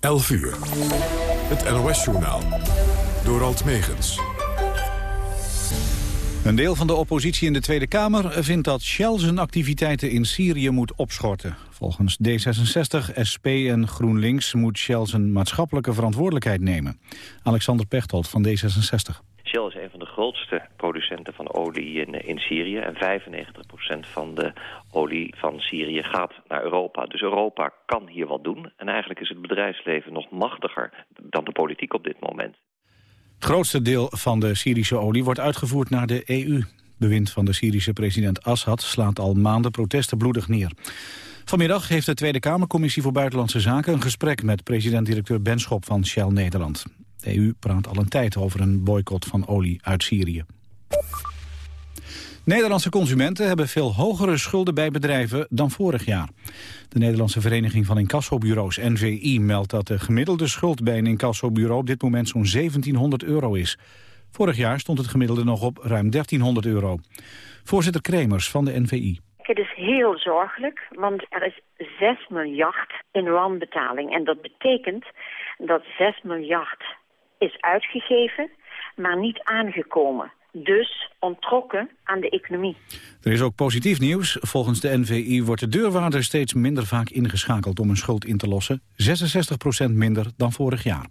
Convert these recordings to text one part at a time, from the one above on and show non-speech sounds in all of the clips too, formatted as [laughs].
11 uur. Het NOS-journaal. Door Alt Megens. Een deel van de oppositie in de Tweede Kamer vindt dat Shell zijn activiteiten in Syrië moet opschorten. Volgens D66, SP en GroenLinks moet Shell zijn maatschappelijke verantwoordelijkheid nemen. Alexander Pechtold van D66. Shell is een van de grootste producenten van olie in, in Syrië. En 95% van de olie van Syrië gaat naar Europa. Dus Europa kan hier wat doen. En eigenlijk is het bedrijfsleven nog machtiger dan de politiek op dit moment. Het grootste deel van de Syrische olie wordt uitgevoerd naar de EU. Bewind van de Syrische president Assad slaat al maanden protesten bloedig neer. Vanmiddag heeft de Tweede Kamercommissie voor Buitenlandse Zaken een gesprek met president-directeur Benschop van Shell Nederland. De EU praat al een tijd over een boycott van olie uit Syrië. Nederlandse consumenten hebben veel hogere schulden bij bedrijven dan vorig jaar. De Nederlandse Vereniging van Incassobureaus, NVI, meldt dat de gemiddelde schuld bij een incassobureau op dit moment zo'n 1700 euro is. Vorig jaar stond het gemiddelde nog op ruim 1300 euro. Voorzitter Kremers van de NVI. Het is heel zorgelijk, want er is 6 miljard in wanbetaling. En dat betekent dat 6 miljard is uitgegeven, maar niet aangekomen. Dus ontrokken aan de economie. Er is ook positief nieuws. Volgens de NVI wordt de deurwaarder steeds minder vaak ingeschakeld om een schuld in te lossen. 66% minder dan vorig jaar.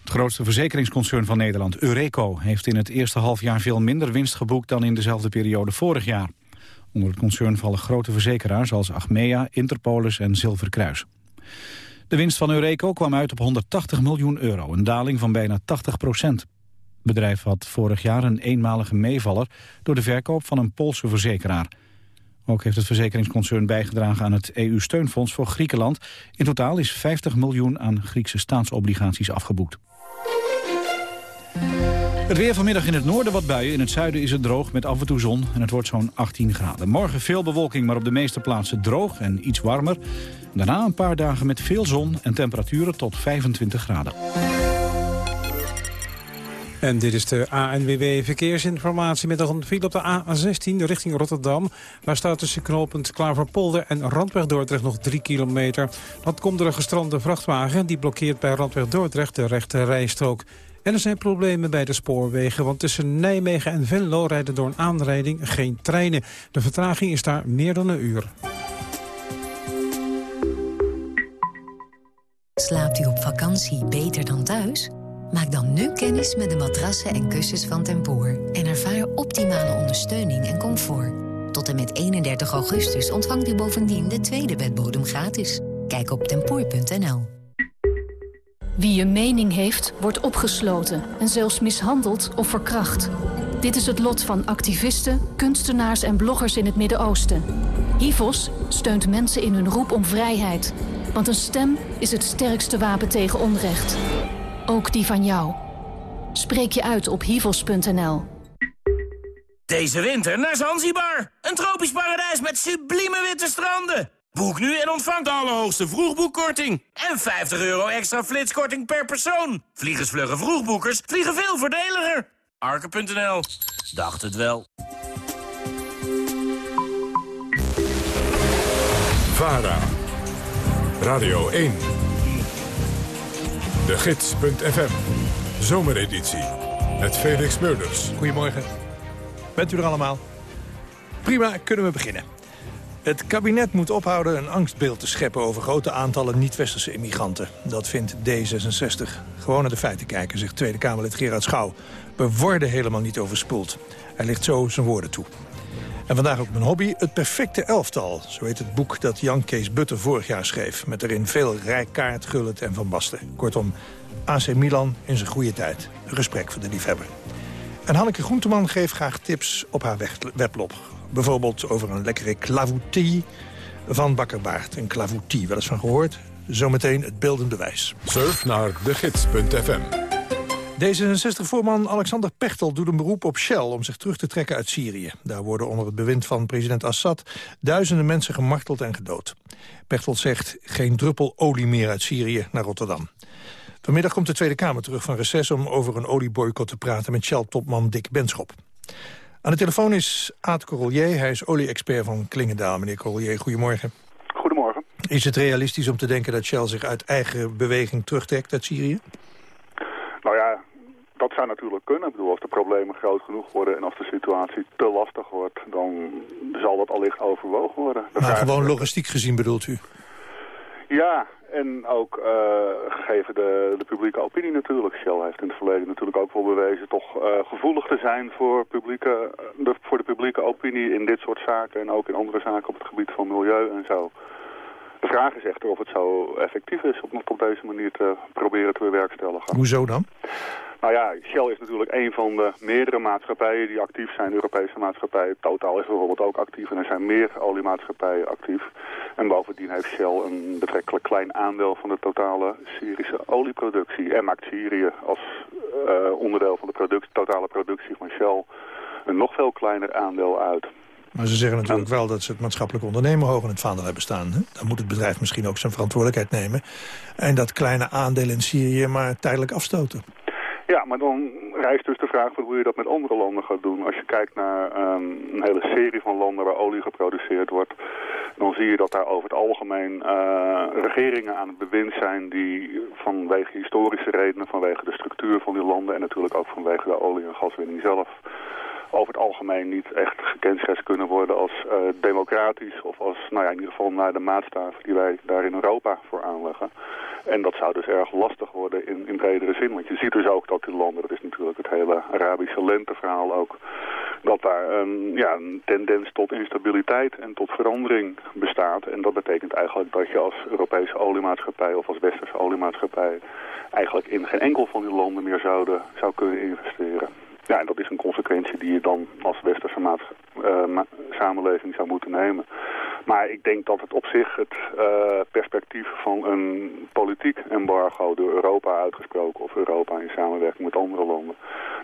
Het grootste verzekeringsconcern van Nederland, Eureko, heeft in het eerste halfjaar veel minder winst geboekt dan in dezelfde periode vorig jaar. Onder het concern vallen grote verzekeraars als Achmea, Interpolis en Zilverkruis. De winst van Eureko kwam uit op 180 miljoen euro, een daling van bijna 80 procent. Het bedrijf had vorig jaar een eenmalige meevaller door de verkoop van een Poolse verzekeraar. Ook heeft het verzekeringsconcern bijgedragen aan het EU-steunfonds voor Griekenland. In totaal is 50 miljoen aan Griekse staatsobligaties afgeboekt. Het weer vanmiddag in het noorden wat buien. In het zuiden is het droog met af en toe zon en het wordt zo'n 18 graden. Morgen veel bewolking, maar op de meeste plaatsen droog en iets warmer. Daarna een paar dagen met veel zon en temperaturen tot 25 graden. En dit is de ANWB Verkeersinformatie met een file op de A16 richting Rotterdam. Daar staat tussen knooppunt Klaverpolder en Randweg Dordrecht nog 3 kilometer. Dat komt door een gestrande vrachtwagen. Die blokkeert bij Randweg Dordrecht de rechte rijstrook. Er zijn problemen bij de spoorwegen, want tussen Nijmegen en Venlo rijden door een aanrijding geen treinen. De vertraging is daar meer dan een uur. Slaapt u op vakantie beter dan thuis? Maak dan nu kennis met de matrassen en kussens van Tempoor... en ervaar optimale ondersteuning en comfort. Tot en met 31 augustus ontvangt u bovendien de tweede bedbodem gratis. Kijk op tempoor.nl. Wie een mening heeft, wordt opgesloten en zelfs mishandeld of verkracht. Dit is het lot van activisten, kunstenaars en bloggers in het Midden-Oosten. HIVOS steunt mensen in hun roep om vrijheid. Want een stem is het sterkste wapen tegen onrecht. Ook die van jou. Spreek je uit op hivos.nl. Deze winter naar Zanzibar. Een tropisch paradijs met sublieme witte stranden. Boek nu en ontvang de allerhoogste vroegboekkorting. En 50 euro extra flitskorting per persoon. Vliegensvlugge vroegboekers vliegen veel voordeliger. Arke.nl. Dacht het wel. VARA. Radio 1. De Gids.fm. Zomereditie. Met Felix Meurders. Goedemorgen. Bent u er allemaal? Prima, kunnen we beginnen. Het kabinet moet ophouden een angstbeeld te scheppen over grote aantallen niet-westerse immigranten. Dat vindt D66. Gewoon naar de feiten kijken, zegt Tweede Kamerlid Gerard Schouw. We worden helemaal niet overspoeld. Hij ligt zo zijn woorden toe. En vandaag ook mijn hobby, het perfecte elftal. Zo heet het boek dat Jan Kees Butter vorig jaar schreef. Met erin veel Rijkaard, Gullit en Van Basten. Kortom, AC Milan in zijn goede tijd. Een gesprek voor de liefhebber. En Hanneke Groenteman geeft graag tips op haar weblog. Bijvoorbeeld over een lekkere clavoutie van Bakkerbaard. Een clavoutie, wel eens van gehoord? Zometeen het beeldende wijs. Surf naar degids.fm. D66-voorman Alexander Pechtel doet een beroep op Shell om zich terug te trekken uit Syrië. Daar worden onder het bewind van president Assad duizenden mensen gemarteld en gedood. Pechtel zegt geen druppel olie meer uit Syrië naar Rotterdam. Vanmiddag komt de Tweede Kamer terug van reces om over een olieboycott te praten met Shell-topman Dick Benschop. Aan de telefoon is Aad Corollier, hij is olie-expert van Klingendaal. Meneer Corollier, goedemorgen. Goedemorgen. Is het realistisch om te denken dat Shell zich uit eigen beweging terugtrekt uit Syrië? Nou ja, dat zou natuurlijk kunnen. Ik bedoel, als de problemen groot genoeg worden en als de situatie te lastig wordt, dan zal dat allicht overwogen worden. maar gewoon logistiek gezien bedoelt u? Ja, en ook uh, gegeven de, de publieke opinie natuurlijk. Shell heeft in het verleden natuurlijk ook wel bewezen toch uh, gevoelig te zijn voor, publieke, de, voor de publieke opinie in dit soort zaken en ook in andere zaken op het gebied van milieu en zo. De vraag is echter of het zo effectief is om het op deze manier te proberen te bewerkstelligen. Hoezo dan? Nou ja, Shell is natuurlijk een van de meerdere maatschappijen die actief zijn, Europese maatschappijen. Totaal is bijvoorbeeld ook actief en er zijn meer oliemaatschappijen actief. En bovendien heeft Shell een betrekkelijk klein aandeel van de totale Syrische olieproductie. En maakt Syrië als uh, onderdeel van de totale productie van Shell een nog veel kleiner aandeel uit. Maar ze zeggen natuurlijk wel dat ze het maatschappelijk ondernemen hoog in het vaandel hebben staan. Dan moet het bedrijf misschien ook zijn verantwoordelijkheid nemen. En dat kleine aandeel in Syrië maar tijdelijk afstoten. Ja, maar dan rijst dus de vraag van hoe je dat met andere landen gaat doen. Als je kijkt naar um, een hele serie van landen waar olie geproduceerd wordt... dan zie je dat daar over het algemeen uh, regeringen aan het bewind zijn... die vanwege historische redenen, vanwege de structuur van die landen... en natuurlijk ook vanwege de olie- en gaswinning zelf over het algemeen niet echt gekenschetst kunnen worden als uh, democratisch of als, nou ja, in ieder geval naar de maatstaven die wij daar in Europa voor aanleggen. En dat zou dus erg lastig worden in, in bredere zin. Want je ziet dus ook dat die landen, dat is natuurlijk het hele Arabische lenteverhaal ook, dat daar een, ja, een tendens tot instabiliteit en tot verandering bestaat. En dat betekent eigenlijk dat je als Europese oliemaatschappij of als Westerse oliemaatschappij eigenlijk in geen enkel van die landen meer zouden, zou kunnen investeren. Ja, en dat is een consequentie die je dan als westerse maat, uh, samenleving zou moeten nemen. Maar ik denk dat het op zich het uh, perspectief van een politiek embargo door Europa uitgesproken... of Europa in samenwerking met andere landen,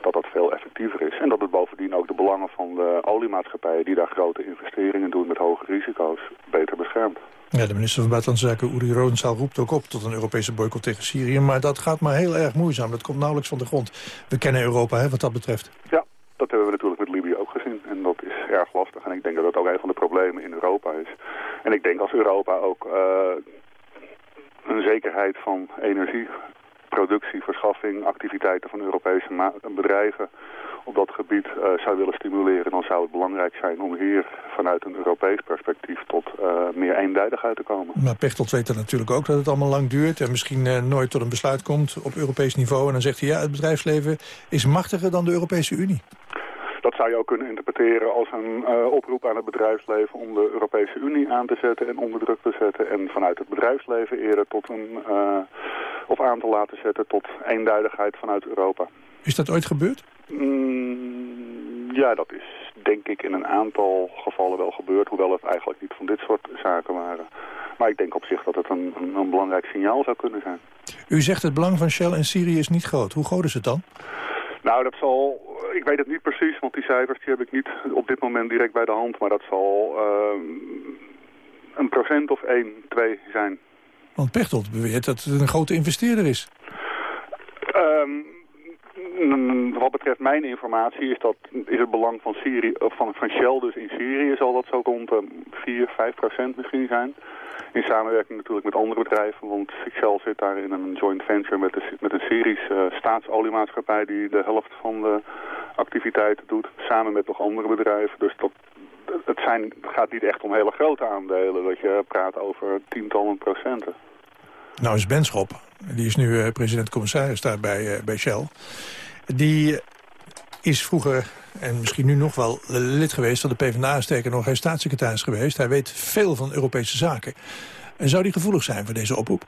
dat dat veel effectiever is. En dat het bovendien ook de belangen van de oliemaatschappijen... die daar grote investeringen doen met hoge risico's, beter beschermt. Ja, de minister van Buitenlandse Zaken, Uri Rosenthal, roept ook op tot een Europese boycott tegen Syrië. Maar dat gaat maar heel erg moeizaam. Dat komt nauwelijks van de grond. We kennen Europa, hè, wat dat betreft. Ja, dat hebben we natuurlijk met Libië ook gezien. En dat is erg lastig. En ik denk dat dat ook een van de problemen in Europa is. En ik denk als Europa ook uh, een zekerheid van energie productie, verschaffing, activiteiten van Europese bedrijven op dat gebied uh, zou willen stimuleren, dan zou het belangrijk zijn om hier vanuit een Europees perspectief tot uh, meer eenduidigheid te komen. Maar Pechtold weet dan natuurlijk ook dat het allemaal lang duurt en misschien uh, nooit tot een besluit komt op Europees niveau. En dan zegt hij ja, het bedrijfsleven is machtiger dan de Europese Unie. Dat zou je ook kunnen interpreteren als een oproep aan het bedrijfsleven om de Europese Unie aan te zetten en onder druk te zetten. En vanuit het bedrijfsleven eerder tot een, of aan te laten zetten tot eenduidigheid vanuit Europa. Is dat ooit gebeurd? Mm, ja, dat is denk ik in een aantal gevallen wel gebeurd, hoewel het eigenlijk niet van dit soort zaken waren. Maar ik denk op zich dat het een, een, een belangrijk signaal zou kunnen zijn. U zegt het belang van Shell in Syrië is niet groot. Hoe groot is het dan? Nou, dat zal... Ik weet het niet precies, want die cijfers die heb ik niet op dit moment direct bij de hand. Maar dat zal uh, een procent of 1, 2 zijn. Want Pechtold beweert dat het een grote investeerder is. Um, wat betreft mijn informatie is, dat, is het belang van, Syrië, van, van Shell dus in Syrië zal dat zo rond de 4, 5 procent misschien zijn. In samenwerking natuurlijk met andere bedrijven, want Shell zit daar in een joint venture met, met een Syrische uh, staatsoliemaatschappij die de helft van de activiteiten doet, samen met nog andere bedrijven. Dus dat, het, zijn, het gaat niet echt om hele grote aandelen, dat je praat over tientallen procenten. Nou is Benschop, die is nu uh, president-commissaris daar bij, uh, bij Shell. Die is vroeger, en misschien nu nog wel, lid geweest van de PvdA. Sterker nog, hij is staatssecretaris geweest. Hij weet veel van Europese zaken. En zou die gevoelig zijn voor deze oproep?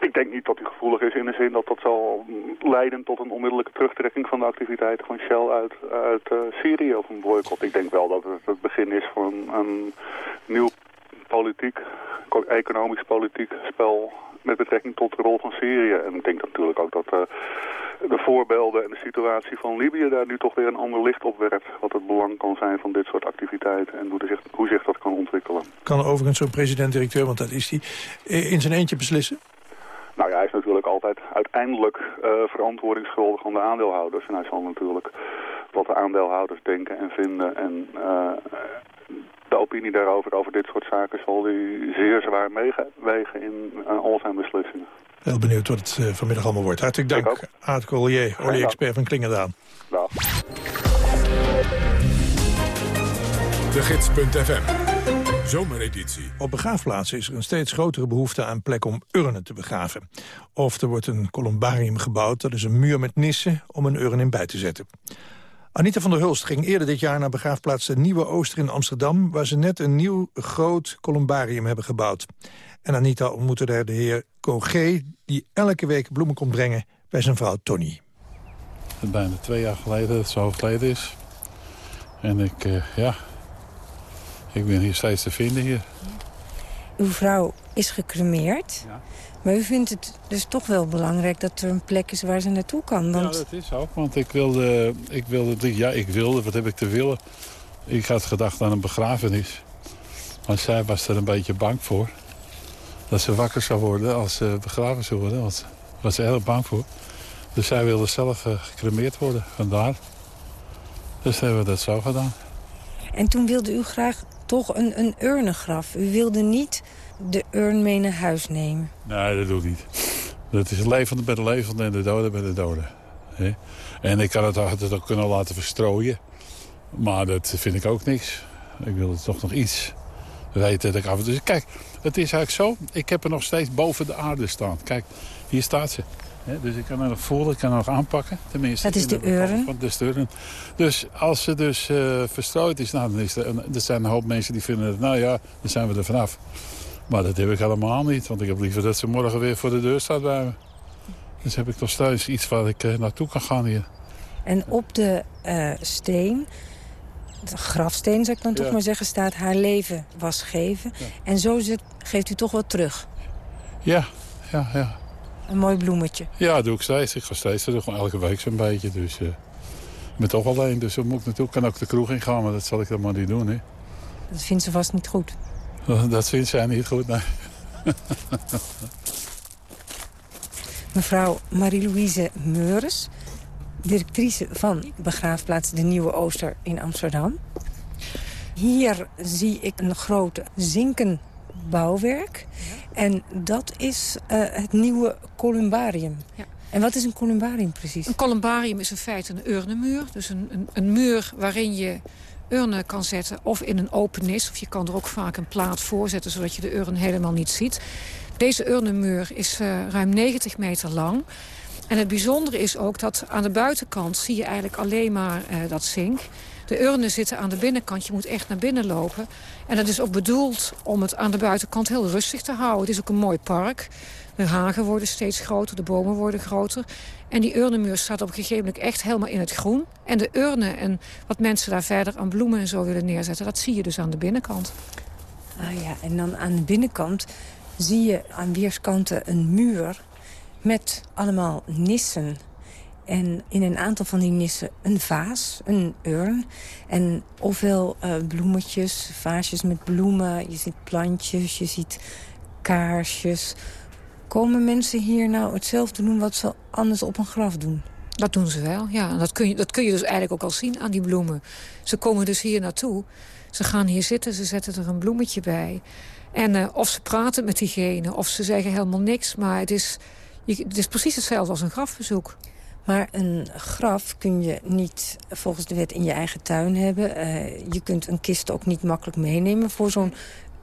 Ik denk niet dat hij gevoelig is in de zin dat dat zal leiden tot een onmiddellijke terugtrekking van de activiteiten van Shell uit, uit uh, Syrië of een boycott. Ik denk wel dat het het begin is een, een nieuw politiek, economisch politiek spel met betrekking tot de rol van Syrië. En ik denk natuurlijk ook dat uh, de voorbeelden en de situatie van Libië daar nu toch weer een ander licht op werpt. Wat het belang kan zijn van dit soort activiteiten en hoe, zich, hoe zich dat kan ontwikkelen. Kan overigens zo'n president-directeur, want dat is hij, in zijn eentje beslissen? Nou ja, hij is natuurlijk altijd uiteindelijk uh, verantwoordingsschuldig aan de aandeelhouders. En hij zal natuurlijk wat de aandeelhouders denken en vinden en uh, de opinie daarover, over dit soort zaken, zal hij zeer zwaar meewegen in al zijn beslissingen. Heel benieuwd wat het vanmiddag allemaal wordt. Hartelijk dank, Aad Collier, olie-expert van Klingendaal. Dag. De Gids.fm Zomereditie. Op begraafplaatsen is er een steeds grotere behoefte aan plek om urnen te begraven. Of er wordt een columbarium gebouwd, dat is een muur met nissen om een urn in bij te zetten. Anita van der Hulst ging eerder dit jaar naar begraafplaats de Nieuwe Ooster in Amsterdam... waar ze net een nieuw groot columbarium hebben gebouwd. En Anita ontmoette daar de heer Cogé, die elke week bloemen komt brengen bij zijn vrouw Tony. Bijna twee jaar geleden dat het zo geleden is. En ik, uh, ja, ik ben hier steeds te vinden hier. Uw vrouw is gecremeerd. Ja. Maar u vindt het dus toch wel belangrijk dat er een plek is waar ze naartoe kan. Want... Ja, dat is ook. Want ik wilde, ik wilde, ja, ik wilde, wat heb ik te willen? Ik had gedacht aan een begrafenis. Maar zij was er een beetje bang voor. Dat ze wakker zou worden als ze begraven zou worden. Daar was ze heel bang voor. Dus zij wilde zelf uh, gecremeerd worden. Vandaar. Dus hebben we dat zo gedaan. En toen wilde u graag toch een, een urnengraf. U wilde niet de urn mee naar huis nemen. Nee, dat doe ik niet. Dat is levende bij de levende en de dode bij de dode. En ik kan het altijd ook kunnen laten verstrooien. Maar dat vind ik ook niks. Ik wil het toch nog iets weten dat ik af en toe... Kijk, het is eigenlijk zo. Ik heb er nog steeds boven de aarde staan. Kijk, hier staat ze dus ik kan er nog voelen, ik kan er nog aanpakken. Tenminste, dat is de urn? de Dus als ze dus uh, verstrooid is, nou, dan is er, er zijn een hoop mensen die vinden... Dat, nou ja, dan zijn we er vanaf. Maar dat heb ik helemaal niet. Want ik heb liever dat ze morgen weer voor de deur staat bij me. Dus heb ik nog steeds iets waar ik uh, naartoe kan gaan hier. En op de uh, steen, de grafsteen zou ik dan toch maar zeggen... staat haar leven was geven. En zo geeft u toch wat terug. Ja, ja, ja. Een mooi bloemetje. Ja, dat doe ik steeds. Ik ga steeds. Doe gewoon elke week zo'n beetje. Dus uh, ik ben toch alleen. Dus dan moet ik naartoe. kan ook de kroeg ingaan, maar dat zal ik helemaal niet doen. Hè. Dat vindt ze vast niet goed. [laughs] Dat vindt zij niet goed, nee. [laughs] Mevrouw Marie-Louise Meures, directrice van begraafplaats De Nieuwe Ooster in Amsterdam. Hier zie ik een grote zinken bouwwerk. En dat is uh, het nieuwe columbarium. Ja. En wat is een columbarium precies? Een columbarium is in feite een urnenmuur. Dus een, een, een muur waarin je urnen kan zetten of in een open nis. Of je kan er ook vaak een plaat voor zetten, zodat je de urn helemaal niet ziet. Deze urnenmuur is uh, ruim 90 meter lang. En het bijzondere is ook dat aan de buitenkant zie je eigenlijk alleen maar uh, dat zink. De urnen zitten aan de binnenkant. Je moet echt naar binnen lopen. En dat is ook bedoeld om het aan de buitenkant heel rustig te houden. Het is ook een mooi park. De hagen worden steeds groter, de bomen worden groter. En die urnenmuur staat op een gegeven moment echt helemaal in het groen. En de urnen en wat mensen daar verder aan bloemen en zo willen neerzetten... dat zie je dus aan de binnenkant. Ah ja, en dan aan de binnenkant zie je aan weerskanten een muur... met allemaal nissen en in een aantal van die nissen een vaas, een urn. En ofwel uh, bloemetjes, vaasjes met bloemen. Je ziet plantjes, je ziet kaarsjes. Komen mensen hier nou hetzelfde doen wat ze anders op een graf doen? Dat doen ze wel, ja. Dat kun, je, dat kun je dus eigenlijk ook al zien aan die bloemen. Ze komen dus hier naartoe. Ze gaan hier zitten, ze zetten er een bloemetje bij. En uh, of ze praten met diegene, of ze zeggen helemaal niks. Maar het is, het is precies hetzelfde als een grafbezoek. Maar een graf kun je niet volgens de wet in je eigen tuin hebben. Uh, je kunt een kist ook niet makkelijk meenemen. Voor zo'n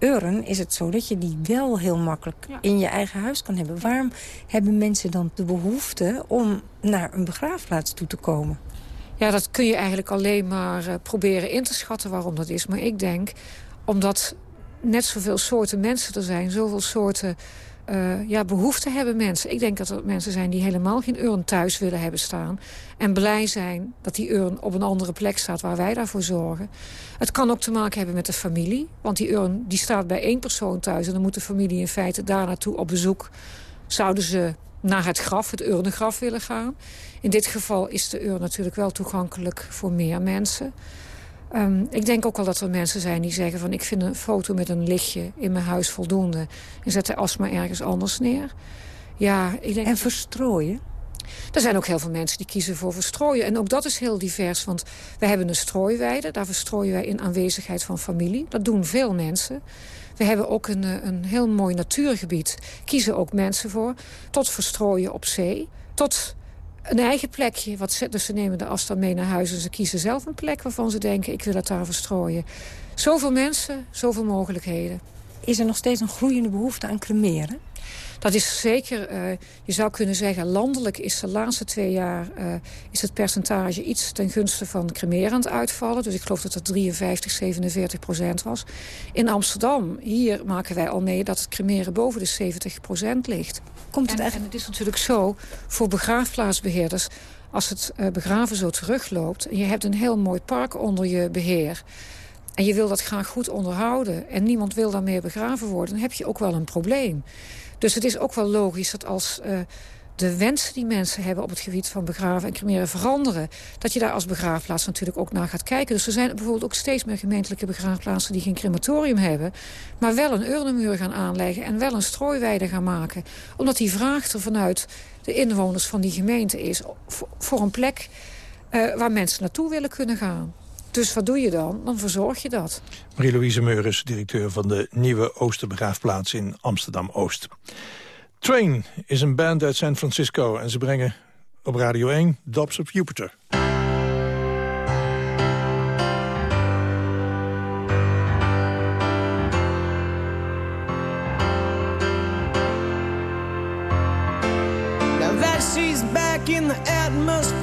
urn is het zo dat je die wel heel makkelijk in je eigen huis kan hebben. Waarom hebben mensen dan de behoefte om naar een begraafplaats toe te komen? Ja, dat kun je eigenlijk alleen maar uh, proberen in te schatten waarom dat is. Maar ik denk, omdat net zoveel soorten mensen er zijn... zoveel soorten uh, ja, behoefte hebben mensen. Ik denk dat er mensen zijn die helemaal geen urn thuis willen hebben staan. En blij zijn dat die urn op een andere plek staat waar wij daarvoor zorgen. Het kan ook te maken hebben met de familie. Want die urn die staat bij één persoon thuis. En dan moet de familie in feite daar naartoe op bezoek. Zouden ze naar het graf, het urnengraf willen gaan. In dit geval is de urn natuurlijk wel toegankelijk voor meer mensen. Um, ik denk ook wel dat er mensen zijn die zeggen van... ik vind een foto met een lichtje in mijn huis voldoende... en zet de asma ergens anders neer. Ja, ik denk en verstrooien? Er zijn ook heel veel mensen die kiezen voor verstrooien. En ook dat is heel divers, want wij hebben een strooiweide. Daar verstrooien wij in aanwezigheid van familie. Dat doen veel mensen. We hebben ook een, eh, een heel mooi natuurgebied. Kiezen ook mensen voor. Tot verstrooien op zee. Tot een eigen plekje. Wat ze, dus ze nemen de afstand mee naar huis en ze kiezen zelf een plek waarvan ze denken... ik wil het daar verstrooien. Zoveel mensen, zoveel mogelijkheden. Is er nog steeds een groeiende behoefte aan cremeren? Dat is zeker, uh, je zou kunnen zeggen, landelijk is de laatste twee jaar... Uh, is het percentage iets ten gunste van cremeren aan het uitvallen. Dus ik geloof dat het 53, 47 procent was. In Amsterdam, hier maken wij al mee dat het cremeren boven de 70 procent ligt. Komt het en, en het is natuurlijk zo, voor begraafplaatsbeheerders... als het uh, begraven zo terugloopt... en je hebt een heel mooi park onder je beheer... en je wil dat graag goed onderhouden... en niemand wil daarmee begraven worden... dan heb je ook wel een probleem. Dus het is ook wel logisch dat als uh, de wensen die mensen hebben... op het gebied van begraven en cremeren veranderen... dat je daar als begraafplaats natuurlijk ook naar gaat kijken. Dus er zijn bijvoorbeeld ook steeds meer gemeentelijke begraafplaatsen... die geen crematorium hebben, maar wel een urnenmuur gaan aanleggen... en wel een strooiweide gaan maken. Omdat die vraag er vanuit de inwoners van die gemeente is... voor een plek uh, waar mensen naartoe willen kunnen gaan. Dus wat doe je dan? Dan verzorg je dat. Marie-Louise Meures, directeur van de nieuwe Oosterbegraafplaats in Amsterdam-Oost. Train is een band uit San Francisco en ze brengen op Radio 1 Dobbs of Jupiter. Now that she's back in the atmosphere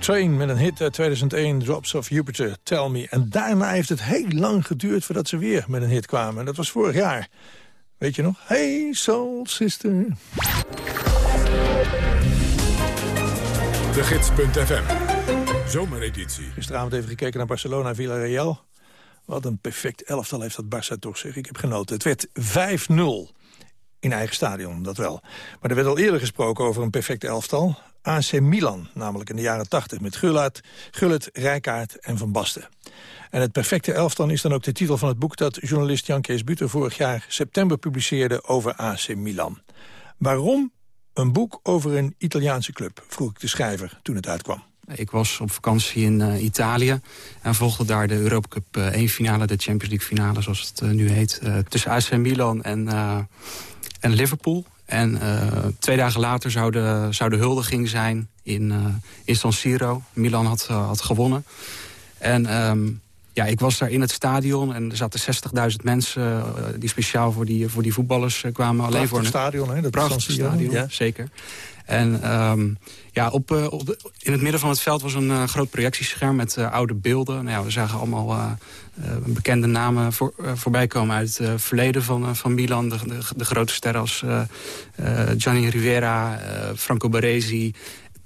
Train met een hit uit 2001, Drops of Jupiter, Tell Me. En daarna heeft het heel lang geduurd voordat ze weer met een hit kwamen. En dat was vorig jaar. Weet je nog? Hey Soul Sister. De Gids.fm. Zomereditie. Gisteravond even gekeken naar Barcelona Villarreal. Wat een perfect elftal heeft dat Barça toch, zeg. Ik heb genoten. Het werd 5-0 in eigen stadion, dat wel. Maar er werd al eerder gesproken over een perfect elftal. AC Milan, namelijk in de jaren 80 met Gullit, Gullit Rijkaard en Van Basten. En het perfecte elftal is dan ook de titel van het boek... dat journalist Jan Kees Buter vorig jaar september publiceerde over AC Milan. Waarom een boek over een Italiaanse club, vroeg ik de schrijver toen het uitkwam. Ik was op vakantie in uh, Italië en volgde daar de Europa Cup 1 finale, de Champions League finale zoals het uh, nu heet. Uh, tussen AC Milan en, en Liverpool. En twee dagen later zou de, zou de huldiging zijn in, in San Siro. Milan had, had gewonnen. En um, ja, ik was daar in het stadion en er zaten 60.000 mensen... die speciaal voor die, voor die voetballers kwamen. Alleen voor een stadion, hè? Dat prachtig stadion, ja. zeker. En um, ja, uh, op in het midden van het veld was een uh, groot projectiescherm met uh, oude beelden. Nou ja, we zagen allemaal bekende namen voor, voorbij komen uit het verleden van, van Milan. De, de, de, grote sterren als Gianni Rivera, Franco Baresi,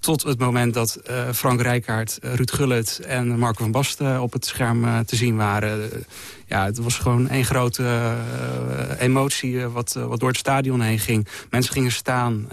tot het moment dat uh, Frank Rijkaard, Ruud Gullit en Marco van Basten op het scherm te zien waren. ja, het was gewoon één grote emotie wat, wat door het stadion heen ging. Mensen gingen staan.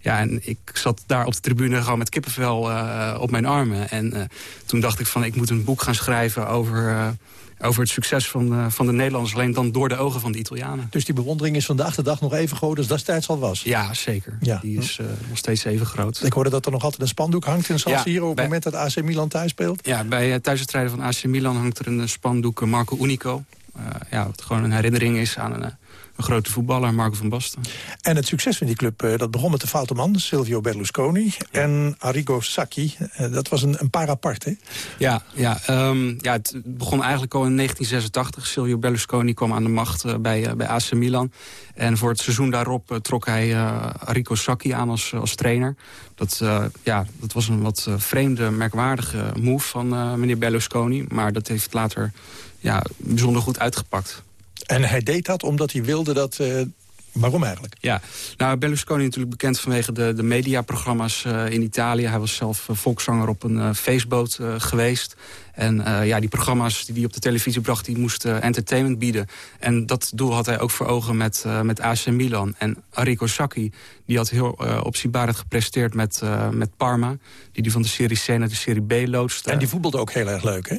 ja, en ik zat daar op de tribune gewoon met kippenvel op mijn armen. En toen dacht ik van, ik moet een boek gaan schrijven over over het succes van, uh, van de Nederlanders... alleen dan door de ogen van de Italianen. Dus die bewondering is vandaag de dag nog even groot als destijds al was? Ja, zeker. Ja. Die is uh, nog steeds even groot. Ik hoorde dat er nog altijd een spandoek hangt in San ja, Siro... op het moment dat AC Milan thuis speelt. Ja, bij uh, thuiswedstrijden van AC Milan hangt er een spandoek Marco Unico. Ja, wat gewoon een herinnering is aan een een grote voetballer, Marco van Basten. En het succes van die club, uh, dat begon met de foute man, Silvio Berlusconi. En Arrigo Sacchi, dat was een, een paar apart, hè? Ja, ja, um, ja, het begon eigenlijk al in 1986. Silvio Berlusconi kwam aan de macht uh, bij, bij AC Milan. En voor het seizoen daarop trok hij Arrigo Sacchi aan als, als trainer. Dat, ja, dat was een wat vreemde, merkwaardige move van meneer Berlusconi. Maar dat heeft later ja, bijzonder goed uitgepakt. En hij deed dat omdat hij wilde dat... Uh, waarom eigenlijk? Ja, nou Berlusconi natuurlijk bekend vanwege de, de mediaprogramma's uh, in Italië. Hij was zelf uh, volkszanger op een feestboot geweest. En uh, ja, die programma's die hij op de televisie bracht, die moesten entertainment bieden. En dat doel had hij ook voor ogen met, uh, met AC Milan. En Arrigo Sacchi, die had heel uh, opzienbarend gepresteerd met, met Parma. Die die van de serie C naar de serie B loodste. En die voetbalde ook heel erg leuk, hè?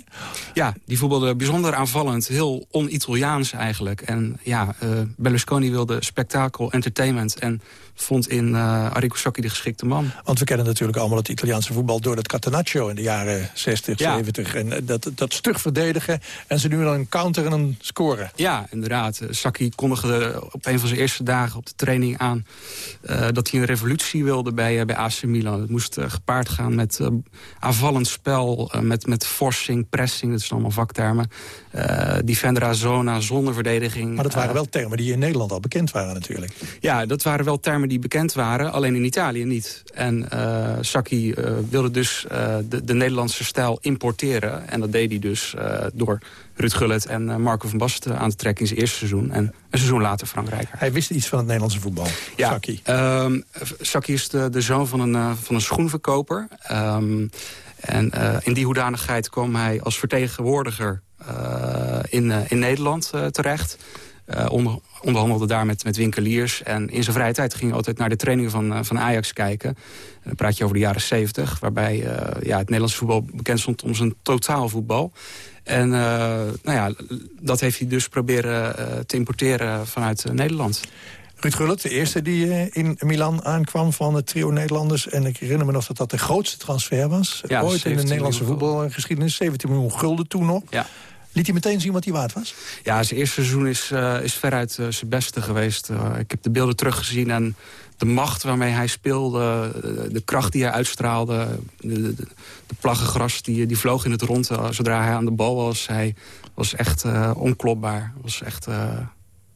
Ja, die voetbalde bijzonder aanvallend. Heel on-Italiaans eigenlijk. En ja, Berlusconi wilde spektakel, entertainment... en vond in uh, Arrigo Sacchi de geschikte man. Want we kennen natuurlijk allemaal het Italiaanse voetbal... door het Catenaccio in de jaren 60, ja. 70. En eh, dat, dat stug verdedigen en ze nu dan een counter en een scoren. Ja, inderdaad. Eh, Sacchi kondigde op een van zijn eerste dagen op de training aan... Uh, dat hij een revolutie wilde bij, bij AC Milan. Het moest gepaard gaan met aanvallend spel, met, met forcing, pressing. Dat zijn allemaal vaktermen. defender zona, zonder verdediging. Maar dat waren wel termen die in Nederland al bekend waren natuurlijk. Ja, dat waren wel termen die bekend waren, alleen in Italië niet. En uh, Sacchi uh, wilde dus uh, de, de, Nederlandse stijl importeren. En dat deed hij dus door Ruud Gullit en Marco van Basten aan te trekken in zijn eerste seizoen. En een seizoen later Frankrijk. Hij wist iets van het Nederlandse voetbal, ja, Sacchi. Um, Sacchi is de, de, zoon van een, van een schoenverkoper. Um, en in die hoedanigheid kwam hij als vertegenwoordiger in, in Nederland terecht. Uh, onder, onderhandelde daar met, met winkeliers. En in zijn vrije tijd ging hij altijd naar de trainingen van, uh, van Ajax kijken. En dan praat je over de jaren 70, waarbij uh, ja, het Nederlandse voetbal bekend stond om zijn totaalvoetbal. En nou ja, dat heeft hij dus proberen te importeren vanuit Nederland. Ruud Gullit, de eerste die in Milan aankwam van het trio Nederlanders. En ik herinner me nog dat dat de grootste transfer was. Ja, ooit in de Nederlandse voetbalgeschiedenis. 17 miljoen gulden toen nog. Ja. Liet hij meteen zien wat hij waard was? Ja, zijn eerste seizoen is, uh, is veruit uh, zijn beste geweest. Uh, ik heb de beelden teruggezien en de macht waarmee hij speelde... de kracht die hij uitstraalde, de, de, de plaggengras die, die vloog in het rond... zodra hij aan de bal was, hij was echt onklopbaar. Was echt,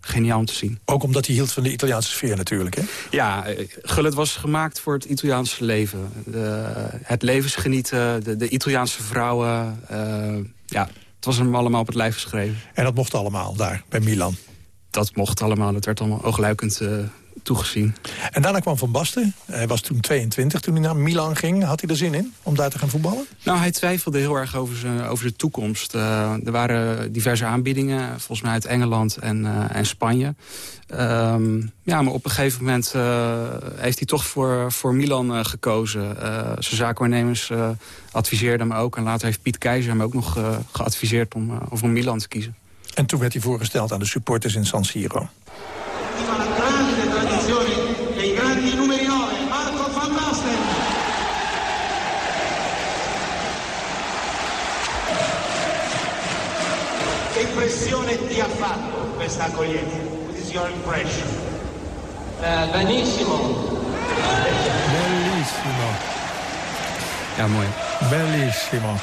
geniaal om te zien. Ook omdat hij hield van de Italiaanse sfeer natuurlijk, hè? Ja, Gullit was gemaakt voor het Italiaanse leven. De, het levensgenieten, de, de Italiaanse vrouwen. ja, het was hem allemaal op het lijf geschreven. En dat mocht allemaal daar, bij Milan? Dat mocht allemaal. Dat werd allemaal oogluikend uh, toegezien. En daarna kwam Van Basten. Hij was toen 22 toen hij naar Milan ging. Had hij er zin in om daar te gaan voetballen? Nou, hij twijfelde heel erg over zijn, over zijn toekomst. Uh, er waren diverse aanbiedingen, volgens mij uit Engeland en, uh, en Spanje. Um, ja, maar op een gegeven moment uh, heeft hij toch voor, voor Milan gekozen. zijn zaakwaarnemers adviseerden hem ook. En later heeft Piet Keizer hem ook nog geadviseerd om, om voor Milan te kiezen. En toen werd hij voorgesteld aan de supporters in San Siro. Impressione ti ha fatto questa accoglienza? What is your impression? Uh, benissimo. Bellissimo. Ja, mooi. Bellissimo.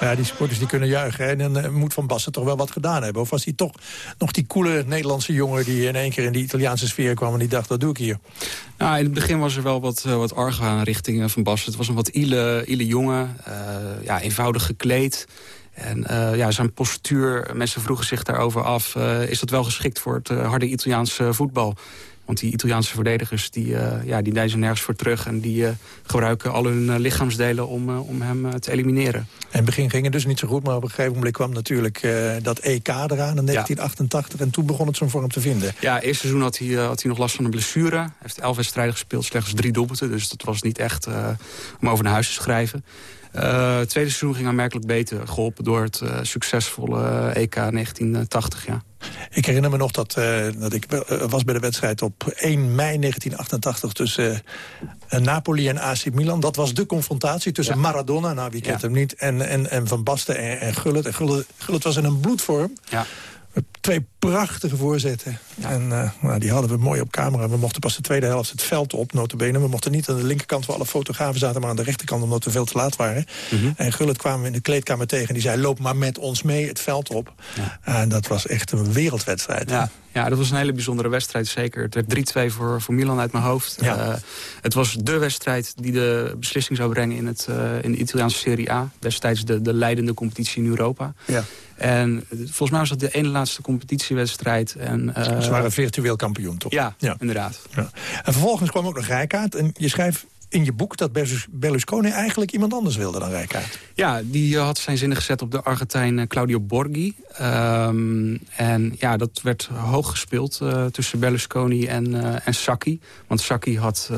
Ja, die supporters die kunnen juichen. En dan uh, moet Van Basten toch wel wat gedaan hebben. Of was hij toch nog die coole Nederlandse jongen... die in één keer in die Italiaanse sfeer kwam en die dacht, wat doe ik hier? Nou, in het begin was er wel wat, uh, wat argwaan richting Van Basten. Het was een wat ile, ile jongen, ja, eenvoudig gekleed... En uh, ja, zijn postuur, mensen vroegen zich daarover af... Uh, is dat wel geschikt voor het uh, harde Italiaanse voetbal? Want die Italiaanse verdedigers, die, ja, die dijzen nergens voor terug... en die gebruiken al hun lichaamsdelen om, om hem te elimineren. In het begin ging het dus niet zo goed, maar op een gegeven moment kwam natuurlijk dat EK eraan in 1988. En toen begon het zo'n vorm te vinden. Ja, eerste seizoen had hij, had hij nog last van een blessure. Hij heeft elf wedstrijden gespeeld, slechts drie doelpunten. Dus dat was niet echt om over naar huis te schrijven. Het tweede seizoen ging aanmerkelijk beter. Geholpen door het uh, succesvolle EK 1980, ja. Ik herinner me nog dat, uh, dat ik was bij de wedstrijd op 1 mei 1988 tussen Napoli en AC Milan. Dat was de confrontatie tussen ja. Maradona, nou wie kent ja. hem niet, en, en, en Van Basten en, en Gullit. En Gullit, Gullit was in een bloedvorm. Ja. Twee prachtige voorzetten. En uh, nou, die hadden we mooi op camera. We mochten pas de tweede helft het veld op, notabene. We mochten niet aan de linkerkant waar alle fotografen zaten... maar aan de rechterkant omdat we veel te laat waren. Mm -hmm. En Gullit kwamen we in de kleedkamer tegen. En die zei, loop maar met ons mee het veld op. Ja. En dat was echt een wereldwedstrijd. Ja. Ja, dat was een hele bijzondere wedstrijd, zeker. Het werd 3-2 voor, voor Milan uit mijn hoofd. Ja. Uh, het was de wedstrijd die de beslissing zou brengen in, het, uh, in de Italiaanse Serie A. Destijds de, de leidende competitie in Europa. Ja. En volgens mij was dat de ene laatste competitiewedstrijd. En, uh, Ze waren virtueel kampioen, toch? Ja, ja. inderdaad. Ja. En vervolgens kwam ook nog Rijkaard. En je schrijft in je boek dat Berlusconi eigenlijk iemand anders wilde dan Rijkaard. Ja, die had zijn zinnen gezet op de Argentijn Claudio Borghi. Um, en ja, dat werd hoog gespeeld uh, tussen Berlusconi en, uh, en Sacchi. Want Sacchi had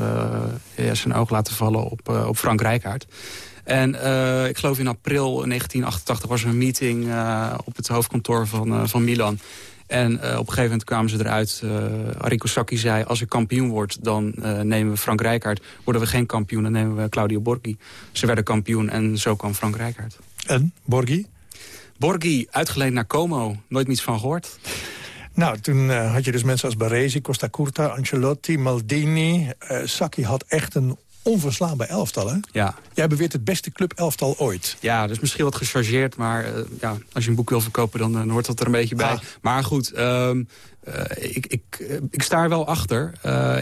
ja, zijn oog laten vallen op, op Frank Rijkaard. En uh, ik geloof in april 1988 was er een meeting uh, op het hoofdkantoor van, uh, van Milan. En op een gegeven moment kwamen ze eruit. Arrigo Sacchi zei, als ik kampioen word, dan nemen we Frank Rijkaard. Worden we geen kampioen, dan nemen we Claudio Borghi. Ze werden kampioen en zo kwam Frank Rijkaard. En Borghi? Borghi, uitgeleend naar Como. Nooit iets van gehoord. Nou, toen uh, had je dus mensen als Baresi, Costa Curta, Ancelotti, Maldini. Uh, Sacchi had echt een onverslaanbaar elftal, hè? Ja. Jij beweert het beste club elftal ooit. Ja, dus misschien wat gechargeerd, maar uh, ja, als je een boek wil verkopen, dan, dan hoort dat er een beetje bij. Ah. Maar goed, um, uh, ik, ik, ik sta er wel achter.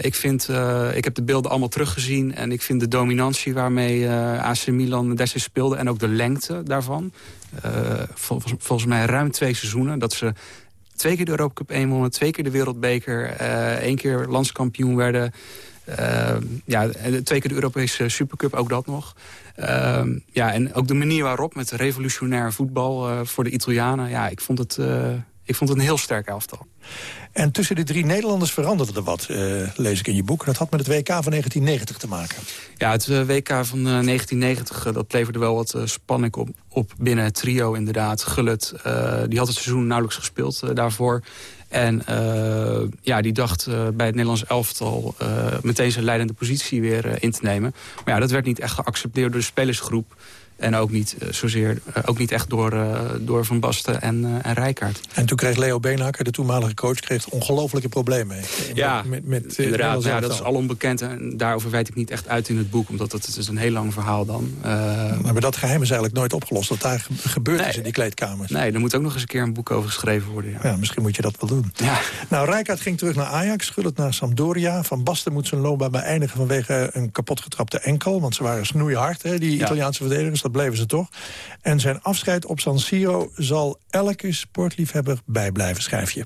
Ik, vind, ik heb de beelden allemaal teruggezien en ik vind de dominantie waarmee AC Milan destijds speelde en ook de lengte daarvan. Vol, volgens mij ruim twee seizoenen dat ze twee keer de Europa Cup 1 wonnen, twee keer de Wereldbeker, één keer landskampioen werden. Uh, ja, twee keer de Europese Supercup, ook dat nog. Uh, ja, en ook de manier waarop met revolutionair voetbal uh, voor de Italianen. Ja, ik vond, het, uh, ik vond het een heel sterk elftal. En tussen de drie Nederlanders veranderde er wat, lees ik in je boek. Dat had met het WK van 1990 te maken. Ja, het WK van 1990, dat leverde wel wat spanning op, op binnen het trio inderdaad. Gullit, die had het seizoen nauwelijks gespeeld daarvoor. En uh, ja, die dacht uh, bij het Nederlands elftal uh, meteen zijn leidende positie weer in te nemen. Maar ja, dat werd niet echt geaccepteerd door de spelersgroep. En ook niet, uh, zozeer, uh, ook niet echt door, uh, door Van Basten en, en Rijkaard. En toen kreeg Leo Beenhakker, de toenmalige coach... kreeg ongelofelijke problemen mee. Ja, met, met, inderdaad. Ja, dat is al onbekend. En daarover weet ik niet echt uit in het boek. Omdat het, het is een heel lang verhaal dan. maar dat geheim is eigenlijk nooit opgelost. Wat daar gebeurd nee, is in die kleedkamers. Nee, er moet ook nog eens een keer een boek over geschreven worden. Ja, ja misschien moet je dat wel doen. Ja. Nou, Rijkaard ging terug naar Ajax. Gullit naar Sampdoria. Van Basten moet zijn loopbaan beëindigen vanwege een kapotgetrapte enkel. Want ze waren snoeihard, hè, die. Italiaanse verdedigers. Dat bleven ze toch. En zijn afscheid op San Siro zal elke sportliefhebber bijblijven, schrijf je.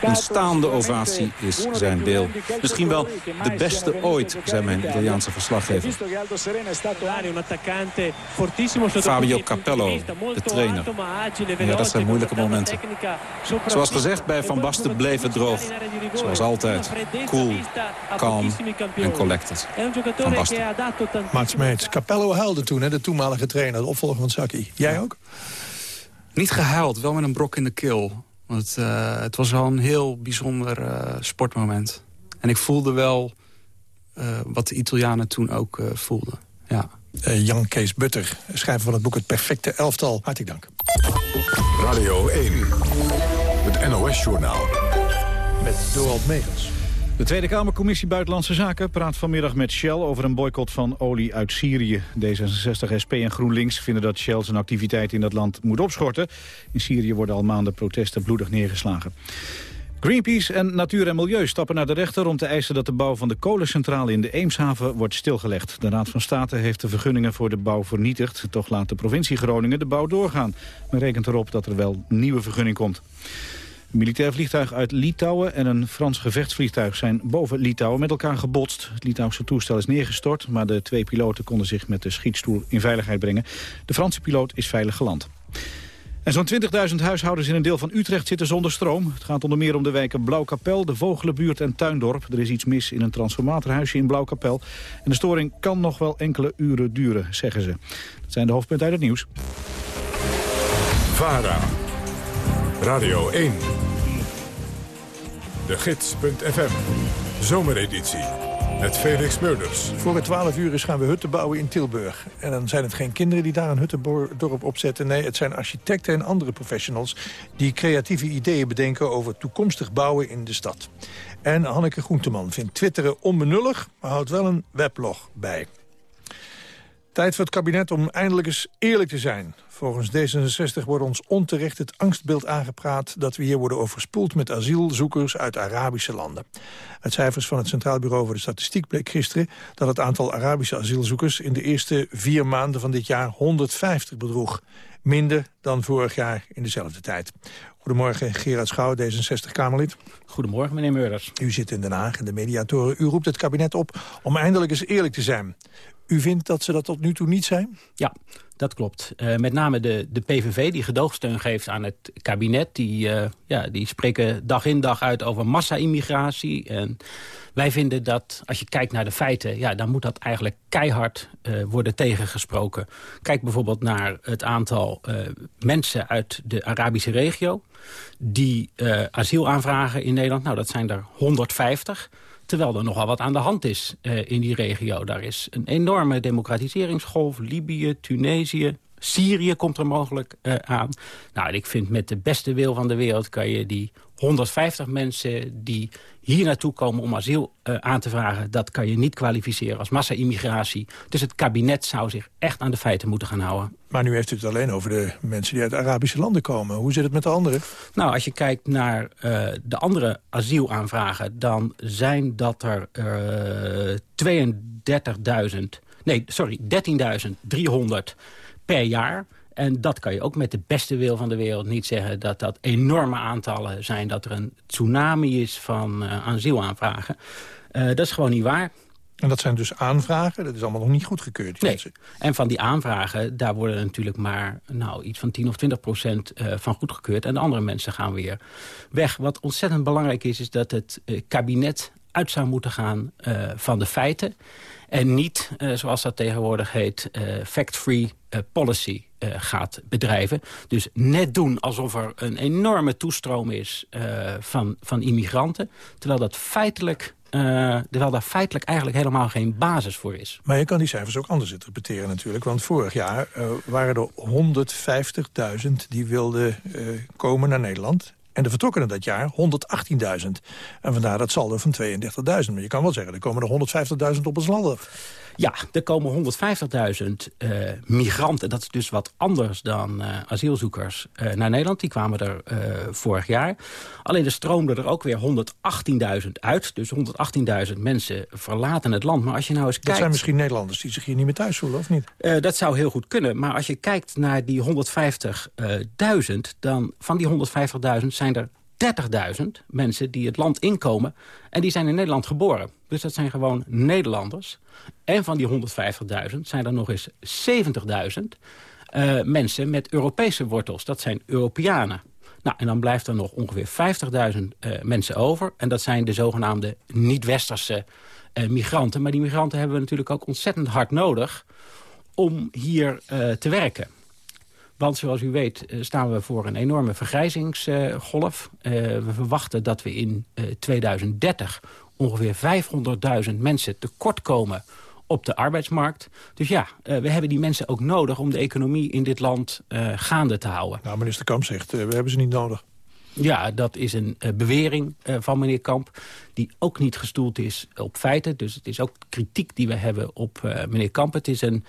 Een staande ovatie is zijn deel. Misschien wel de beste ooit, zei mijn Italiaanse verslaggever. Fabio Capello, de trainer. Ja, dat zijn moeilijke momenten. Zoals gezegd, bij Van Basten bleef het droog. Zoals altijd. Cool, calm en collected. Van Basten. Mats Meets. Capello huilde toen, hè, de toenmalige trainer, de opvolger van Saki. Jij ook? Niet gehuild, wel met een brok in de keel. Want uh, het was wel een heel bijzonder uh, sportmoment. En ik voelde wel uh, wat de Italianen toen ook voelden. Ja. Jan Kees Butter, schrijver van het boek Het Perfecte Elftal. Hartelijk dank. Radio 1, het NOS-journaal. Met Dorald Megens. De Tweede Kamercommissie Buitenlandse Zaken praat vanmiddag met Shell over een boycott van olie uit Syrië. D66, SP en GroenLinks vinden dat Shell zijn activiteit in dat land moet opschorten. In Syrië worden al maanden protesten bloedig neergeslagen. Greenpeace en Natuur en Milieu stappen naar de rechter om te eisen dat de bouw van de kolencentrale in de Eemshaven wordt stilgelegd. De Raad van State heeft de vergunningen voor de bouw vernietigd. Toch laat de provincie Groningen de bouw doorgaan. Men rekent erop dat er wel nieuwe vergunning komt. Een militair vliegtuig uit Litouwen en een Frans gevechtsvliegtuig zijn boven Litouwen met elkaar gebotst. Het Litouwse toestel is neergestort, maar de twee piloten konden zich met de schietstoel in veiligheid brengen. De Franse piloot is veilig geland. En zo'n 20.000 huishoudens in een deel van Utrecht zitten zonder stroom. Het gaat onder meer om de wijken Blauwkapel, de Vogelenbuurt en Tuindorp. Er is iets mis in een transformatorhuisje in Blauwkapel. En de storing kan nog wel enkele uren duren, zeggen ze. Dat zijn de hoofdpunten uit het nieuws. VARA, Radio 1, de gids.fm, zomereditie. Met Felix Meurders. Voor het 12 uur is gaan we hutten bouwen in Tilburg. En dan zijn het geen kinderen die daar een huttendorp opzetten. Nee, het zijn architecten en andere professionals... die creatieve ideeën bedenken over toekomstig bouwen in de stad. En Hanneke Groenteman vindt twitteren onbenullig... maar houdt wel een weblog bij. Tijd voor het kabinet om eindelijk eens eerlijk te zijn. Volgens D66 wordt ons onterecht het angstbeeld aangepraat... dat we hier worden overspoeld met asielzoekers uit Arabische landen. Uit cijfers van het Centraal Bureau voor de Statistiek bleek gisteren... dat het aantal Arabische asielzoekers in de eerste vier maanden van dit jaar 150 bedroeg. Minder dan vorig jaar in dezelfde tijd. Goedemorgen, Gerard Schouw, D66-Kamerlid. Goedemorgen, meneer Meurders. U zit in Den Haag, in de mediatoren. U roept het kabinet op om eindelijk eens eerlijk te zijn. U vindt dat ze dat tot nu toe niet zijn? Ja, dat klopt. Uh, met name de, de PVV, die gedoogsteun geeft aan het kabinet... die, uh, ja, die spreken dag in dag uit over massa-immigratie. En wij vinden dat, als je kijkt naar de feiten... Ja, dan moet dat eigenlijk keihard uh, worden tegengesproken. Kijk bijvoorbeeld naar het aantal mensen uit de Arabische regio... die asiel aanvragen in Nederland. Nou, dat zijn er 150... Terwijl er nogal wat aan de hand is in die regio. Daar is een enorme democratiseringsgolf. Libië, Tunesië, Syrië komt er mogelijk uh, aan. Nou, ik vind met de beste wil van de wereld... kan je die 150 mensen die hier naartoe komen om asiel uh, aan te vragen... dat kan je niet kwalificeren als massa-immigratie. Dus het kabinet zou zich echt aan de feiten moeten gaan houden. Maar nu heeft u het alleen over de mensen die uit Arabische landen komen. Hoe zit het met de anderen? Nou, als je kijkt naar uh, de andere asielaanvragen... dan zijn dat er uh, 32.000... Nee, sorry, 13.300 per jaar... En dat kan je ook met de beste wil van de wereld niet zeggen... dat dat enorme aantallen zijn, dat er een tsunami is van uh, asielaanvragen. Uh, dat is gewoon niet waar. En dat zijn dus aanvragen, dat is allemaal nog niet goedgekeurd. Nee, en van die aanvragen, daar worden natuurlijk maar nou, iets van 10 of 20 procent uh, van goedgekeurd. En de andere mensen gaan weer weg. Wat ontzettend belangrijk is, is dat het kabinet uit zou moeten gaan uh, van de feiten. En niet, uh, zoals dat tegenwoordig heet, uh, fact-free policy gaat bedrijven. Dus net doen alsof er een enorme toestroom is van, van immigranten. Terwijl dat feitelijk terwijl daar feitelijk eigenlijk helemaal geen basis voor is. Maar je kan die cijfers ook anders interpreteren natuurlijk. Want vorig jaar waren er 150.000 die wilden komen naar Nederland. En er vertrokken er dat jaar 118.000. En vandaar dat saldo van 32.000. Maar je kan wel zeggen, er komen er 150.000 op ons land ja, er komen 150.000 uh, migranten. Dat is dus wat anders dan uh, asielzoekers uh, naar Nederland. Die kwamen er vorig jaar. Alleen er stroomden er ook weer 118.000 uit. Dus 118.000 mensen verlaten het land. Maar als je nou eens kijkt... Dat zijn misschien Nederlanders die zich hier niet meer thuis voelen, of niet? dat zou heel goed kunnen. Maar als je kijkt naar die 150.000... dan van die 150.000 zijn er 30.000 mensen die het land inkomen en die zijn in Nederland geboren. Dus dat zijn gewoon Nederlanders. En van die 150.000 zijn er nog eens 70.000 uh, mensen met Europese wortels. Dat zijn Europeanen. Nou, en dan blijft er nog ongeveer 50.000 uh, mensen over. En dat zijn de zogenaamde niet-westerse uh, migranten. Maar die migranten hebben we natuurlijk ook ontzettend hard nodig om hier te werken. Want zoals u weet eh, staan we voor een enorme vergrijzingsgolf. Uh, we verwachten dat we in 2030 eh, ongeveer 500.000 mensen tekort komen op de arbeidsmarkt. Dus ja, we hebben die mensen ook nodig om de economie in dit land gaande te houden. Nou, minister Kamp zegt, we hebben ze niet nodig. Ja, dat is een bewering van meneer Kamp... die ook niet gestoeld is op feiten. Dus het is ook kritiek die we hebben op meneer Kamp. Het is een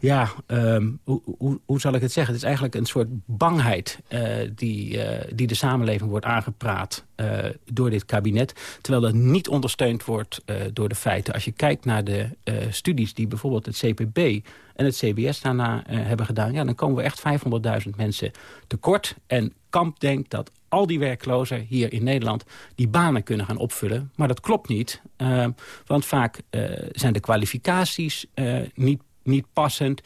ja, ehm, hoe, hoe, hoe, zal ik het zeggen? Het is eigenlijk een soort bangheid uh, die, uh, die de samenleving wordt aangepraat uh, door dit kabinet. Terwijl dat niet ondersteund wordt door de feiten. Als je kijkt naar de studies die bijvoorbeeld het CPB en het CBS daarna hebben gedaan... Ja, dan komen we echt 500.000 mensen tekort. En Kamp denkt dat al die werklozen hier in Nederland die banen kunnen gaan opvullen. Maar dat klopt niet, want vaak zijn de kwalificaties niet niet passend.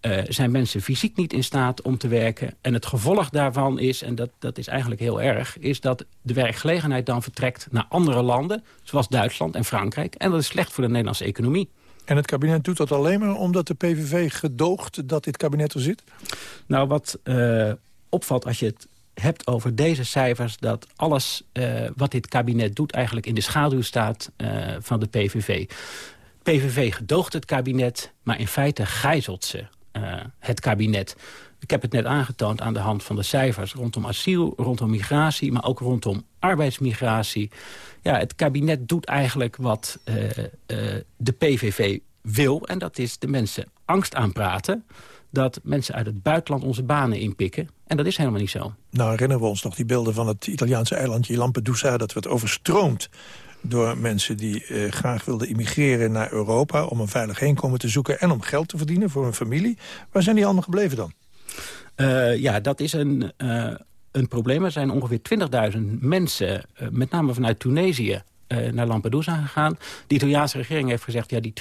Uh, zijn mensen fysiek niet in staat om te werken. En het gevolg daarvan is, en dat, dat is eigenlijk heel erg... is dat de werkgelegenheid dan vertrekt naar andere landen... zoals Duitsland en Frankrijk. En dat is slecht voor de Nederlandse economie. En het kabinet doet dat alleen maar omdat de PVV gedoogt dat dit kabinet er zit? Nou, wat uh, opvalt als je het hebt over deze cijfers... dat alles uh, wat dit kabinet doet eigenlijk in de schaduw staat van de PVV. PVV gedoogt het kabinet, maar in feite gijzelt ze uh, het kabinet. Ik heb het net aangetoond aan de hand van de cijfers rondom asiel, rondom migratie, maar ook rondom arbeidsmigratie. Ja, het kabinet doet eigenlijk wat uh, uh, de PVV wil, en dat is de mensen angst aanpraten dat mensen uit het buitenland onze banen inpikken. En dat is helemaal niet zo. Nou herinneren we ons nog die beelden van het Italiaanse eilandje Lampedusa... dat werd overstroomd door mensen die uh, graag wilden immigreren naar Europa... om een veilig heenkomen te zoeken en om geld te verdienen voor hun familie. Waar zijn die allemaal gebleven dan? Uh, ja, dat is een, uh, een probleem. Er zijn ongeveer 20.000 mensen, met name vanuit Tunesië... naar Lampedusa gegaan. De Italiaanse regering heeft gezegd... ja, die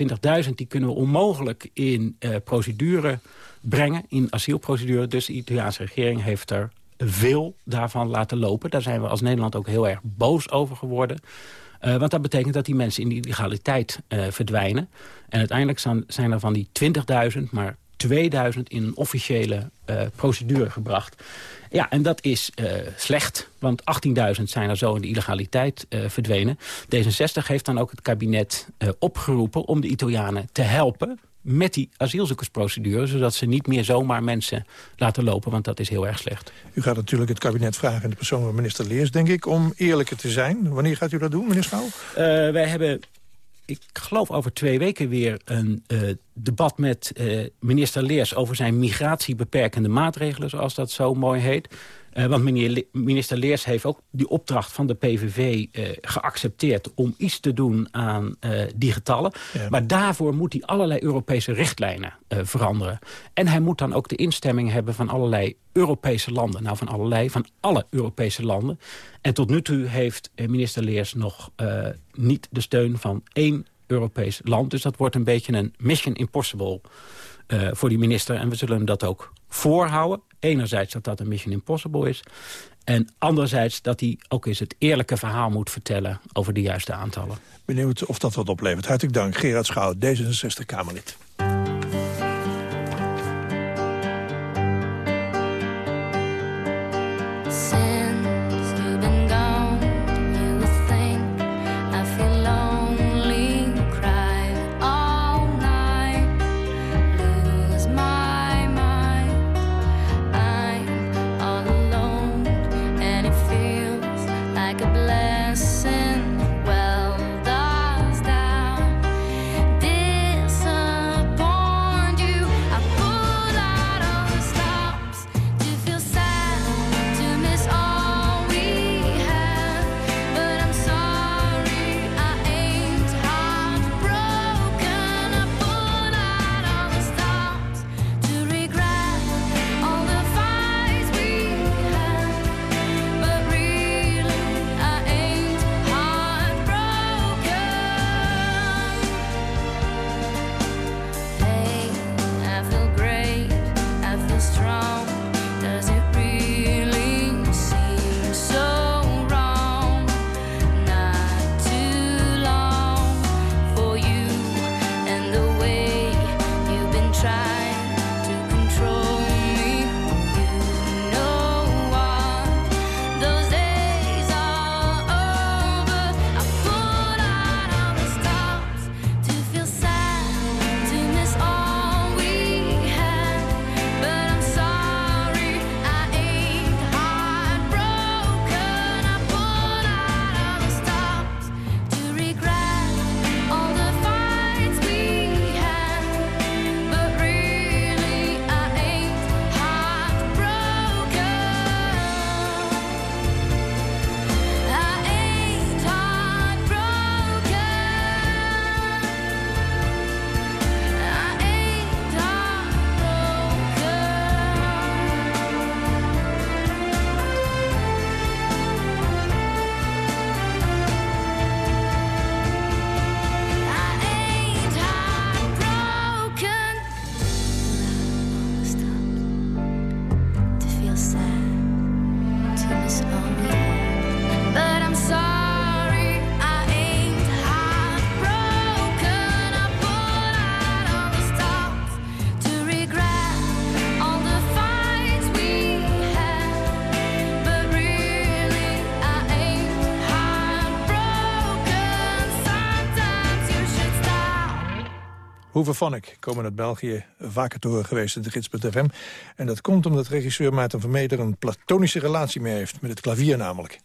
20.000 die kunnen we onmogelijk in procedure brengen, in asielprocedure. Dus de Italiaanse regering heeft er veel daarvan laten lopen. Daar zijn we als Nederland ook heel erg boos over geworden. Uh, want dat betekent dat die mensen in die illegaliteit uh, verdwijnen. En uiteindelijk zijn, er van die 20.000 maar 2000 in een officiële uh, procedure gebracht. Ja, en dat is slecht, want 18.000 zijn er zo in de illegaliteit verdwenen. D66 heeft dan ook het kabinet opgeroepen om de Italianen te helpen met die asielzoekersprocedure... zodat ze niet meer zomaar mensen laten lopen, want dat is heel erg slecht. U gaat natuurlijk het kabinet vragen in de persoon van minister Leers, denk ik... om eerlijker te zijn. Wanneer gaat u dat doen, meneer Schouw? Uh, wij hebben ik geloof over twee weken weer een uh, debat met uh, minister Leers... over zijn migratiebeperkende maatregelen, zoals dat zo mooi heet. Uh, want meneer, minister Leers heeft ook die opdracht van de PVV uh, geaccepteerd... om iets te doen aan uh, die getallen. Ja. Maar daarvoor moet hij allerlei Europese richtlijnen veranderen. En hij moet dan ook de instemming hebben van allerlei Europese landen. Nou, van allerlei, van alle Europese landen. En tot nu toe heeft minister Leers nog niet de steun van één Europees land. Dus dat wordt een beetje een mission impossible uh, voor die minister. En we zullen hem dat ook voorhouden. Enerzijds dat dat een mission impossible is. En anderzijds dat hij ook eens het eerlijke verhaal moet vertellen... over de juiste aantallen. Benieuwd of dat wat oplevert. Hartelijk dank, Gerard Schouw, D66-Kamerlid. Hooverphonic komen uit België, vaker te horen geweest in de gids.fm. En dat komt omdat regisseur Maarten Vermeer een platonische relatie mee heeft, met het klavier namelijk.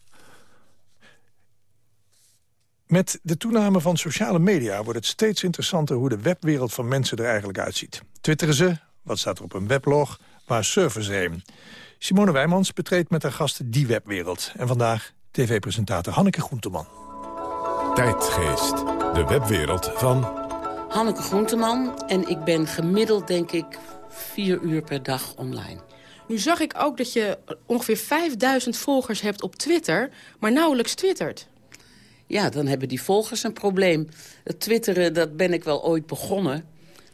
Met de toename van sociale media wordt het steeds interessanter... hoe de webwereld van mensen er eigenlijk uitziet. Twitteren ze, wat staat er op een weblog, waar surfen ze heen. Simone Wijmans betreedt met haar gasten die webwereld. En vandaag tv-presentator Hanneke Groenteman. Tijdgeest, de webwereld van... Hanneke Groenteman en ik ben gemiddeld, denk ik, vier uur per dag online. Nu zag ik ook dat je ongeveer 5000 volgers hebt op Twitter, maar nauwelijks twittert. Ja, dan hebben die volgers een probleem. Het twitteren, dat ben ik wel ooit begonnen.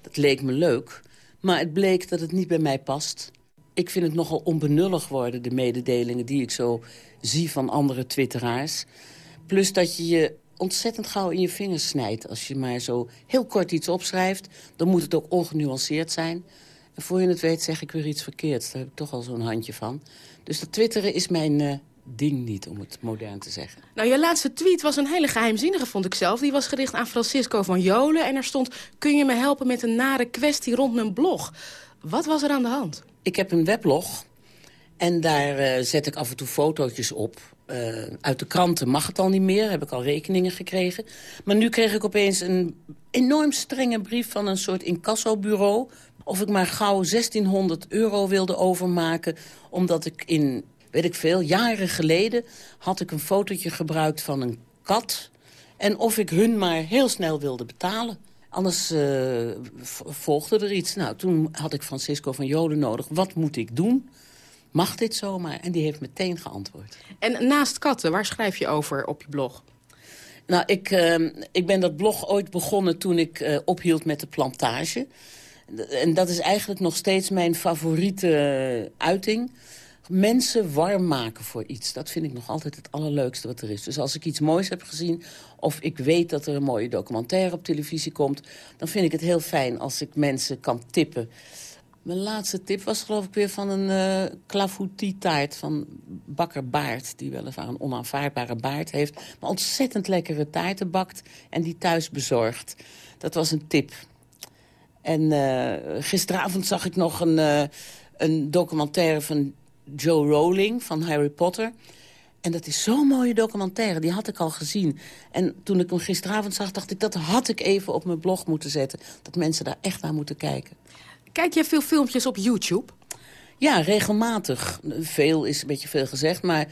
Dat leek me leuk. Maar het bleek dat het niet bij mij past. Ik vind het nogal onbenullig worden, de mededelingen die ik zo zie van andere twitteraars. Plus dat je je ontzettend gauw in je vingers snijdt. Als je maar zo heel kort iets opschrijft, dan moet het ook ongenuanceerd zijn. En voor je het weet zeg ik weer iets verkeerds. Daar heb ik toch al zo'n handje van. Dus dat twitteren is mijn uh, ding niet, om het modern te zeggen. Nou, je laatste tweet was een hele geheimzinnige, vond ik zelf. Die was gericht aan Francisco van Jolen. En er stond, kun je me helpen met een nare kwestie rond mijn blog? Wat was er aan de hand? Ik heb een weblog. En daar uh, zet ik af en toe fotootjes op. Uh, uit de kranten mag het al niet meer, heb ik al rekeningen gekregen. Maar nu kreeg ik opeens een enorm strenge brief van een soort incassobureau... of ik maar gauw 1600 euro wilde overmaken... omdat ik in weet ik veel, jaren geleden had ik een fotootje gebruikt van een kat... en of ik hun maar heel snel wilde betalen. Anders uh, volgde er iets. Nou, toen had ik Francisco van Joden nodig. Wat moet ik doen? Mag dit zomaar? En die heeft meteen geantwoord. En naast katten, waar schrijf je over op je blog? Nou, ik, uh, ik ben dat blog ooit begonnen toen ik uh, ophield met de plantage. En dat is eigenlijk nog steeds mijn favoriete uiting mensen warm maken voor iets. Dat vind ik nog altijd het allerleukste wat er is. Dus als ik iets moois heb gezien... of ik weet dat er een mooie documentaire op televisie komt... dan vind ik het heel fijn als ik mensen kan tippen. Mijn laatste tip was geloof ik weer van een uh, clafoutie-taart van bakker Baart... die weliswaar een onaanvaardbare baard heeft... maar ontzettend lekkere taarten bakt en die thuis bezorgt. Dat was een tip. En uh, gisteravond zag ik nog een, uh, een documentaire van Joe Rowling van Harry Potter. En dat is zo'n mooie documentaire, die had ik al gezien. En toen ik hem gisteravond zag, dacht ik... dat had ik even op mijn blog moeten zetten. Dat mensen daar echt naar moeten kijken. Kijk jij veel filmpjes op YouTube? Ja, regelmatig. Veel is een beetje veel gezegd, maar...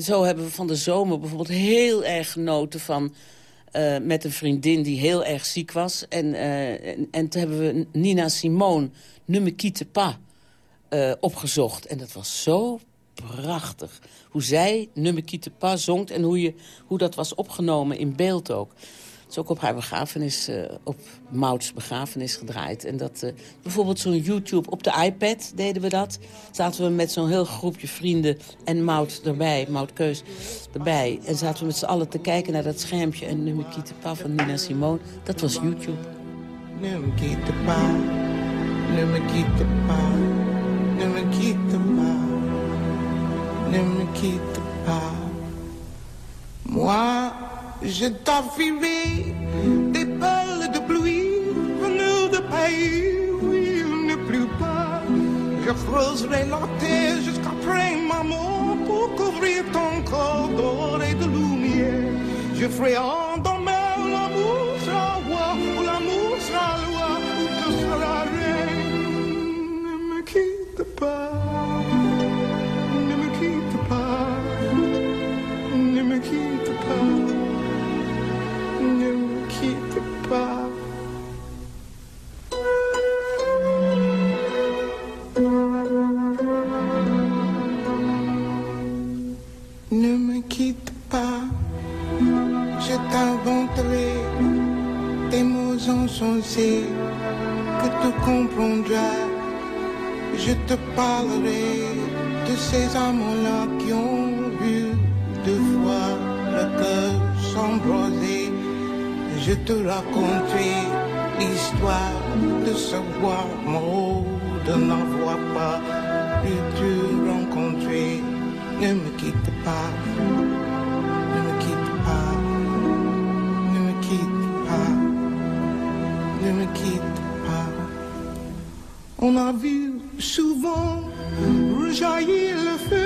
zo hebben we van de zomer bijvoorbeeld heel erg genoten van... Uh, met een vriendin die heel erg ziek was. En, uh, en, en, toen hebben we Nina Simone, Ne me quitte pas uh, opgezocht. En dat was zo prachtig. Hoe zij Nummer Quitte Pas zongt en hoe, je, hoe dat was opgenomen in beeld ook. Ook op haar begrafenis, uh, op Mouts begrafenis gedraaid. En dat uh, bijvoorbeeld zo'n YouTube, op de iPad deden we dat. Zaten we met zo'n heel groepje vrienden en Mout erbij, Mout Keus erbij. En zaten we met z'n allen te kijken naar dat schermpje. En Nummer Quitte Pas van Nina Simone, dat was YouTube. Pas. Moi, je t'enfuirai des balles de pluie venues de pays où il ne pleut pas. Je creuserai la terre jusqu'après ma mort pour couvrir ton corps d'or et de lumière. Je ferai endormir l'amour sera roi, ou l'amour sera loi, ou tu seras reine. Ne me quitte pas, que tu comprendras je te parlerai de ces amants-là qui ont vu deux fois le cœur s'embraser. Je te raconterai l'histoire de ce bois mort, de n'avoir pas pu te rencontrer. Ne me quitte pas, qu'on a vu souvent rejaillir le feu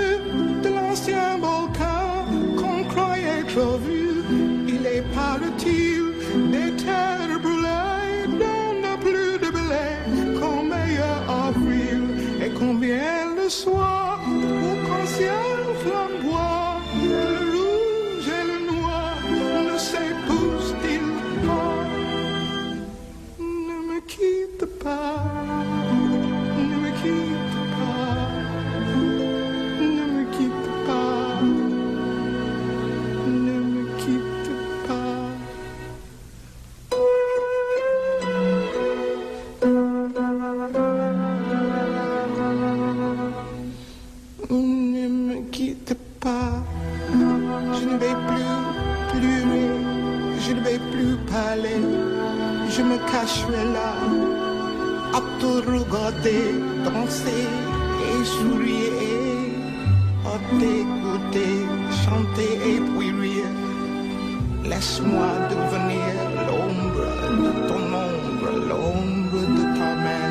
devenir l'ombre de ton ombre, l'ombre de ta main,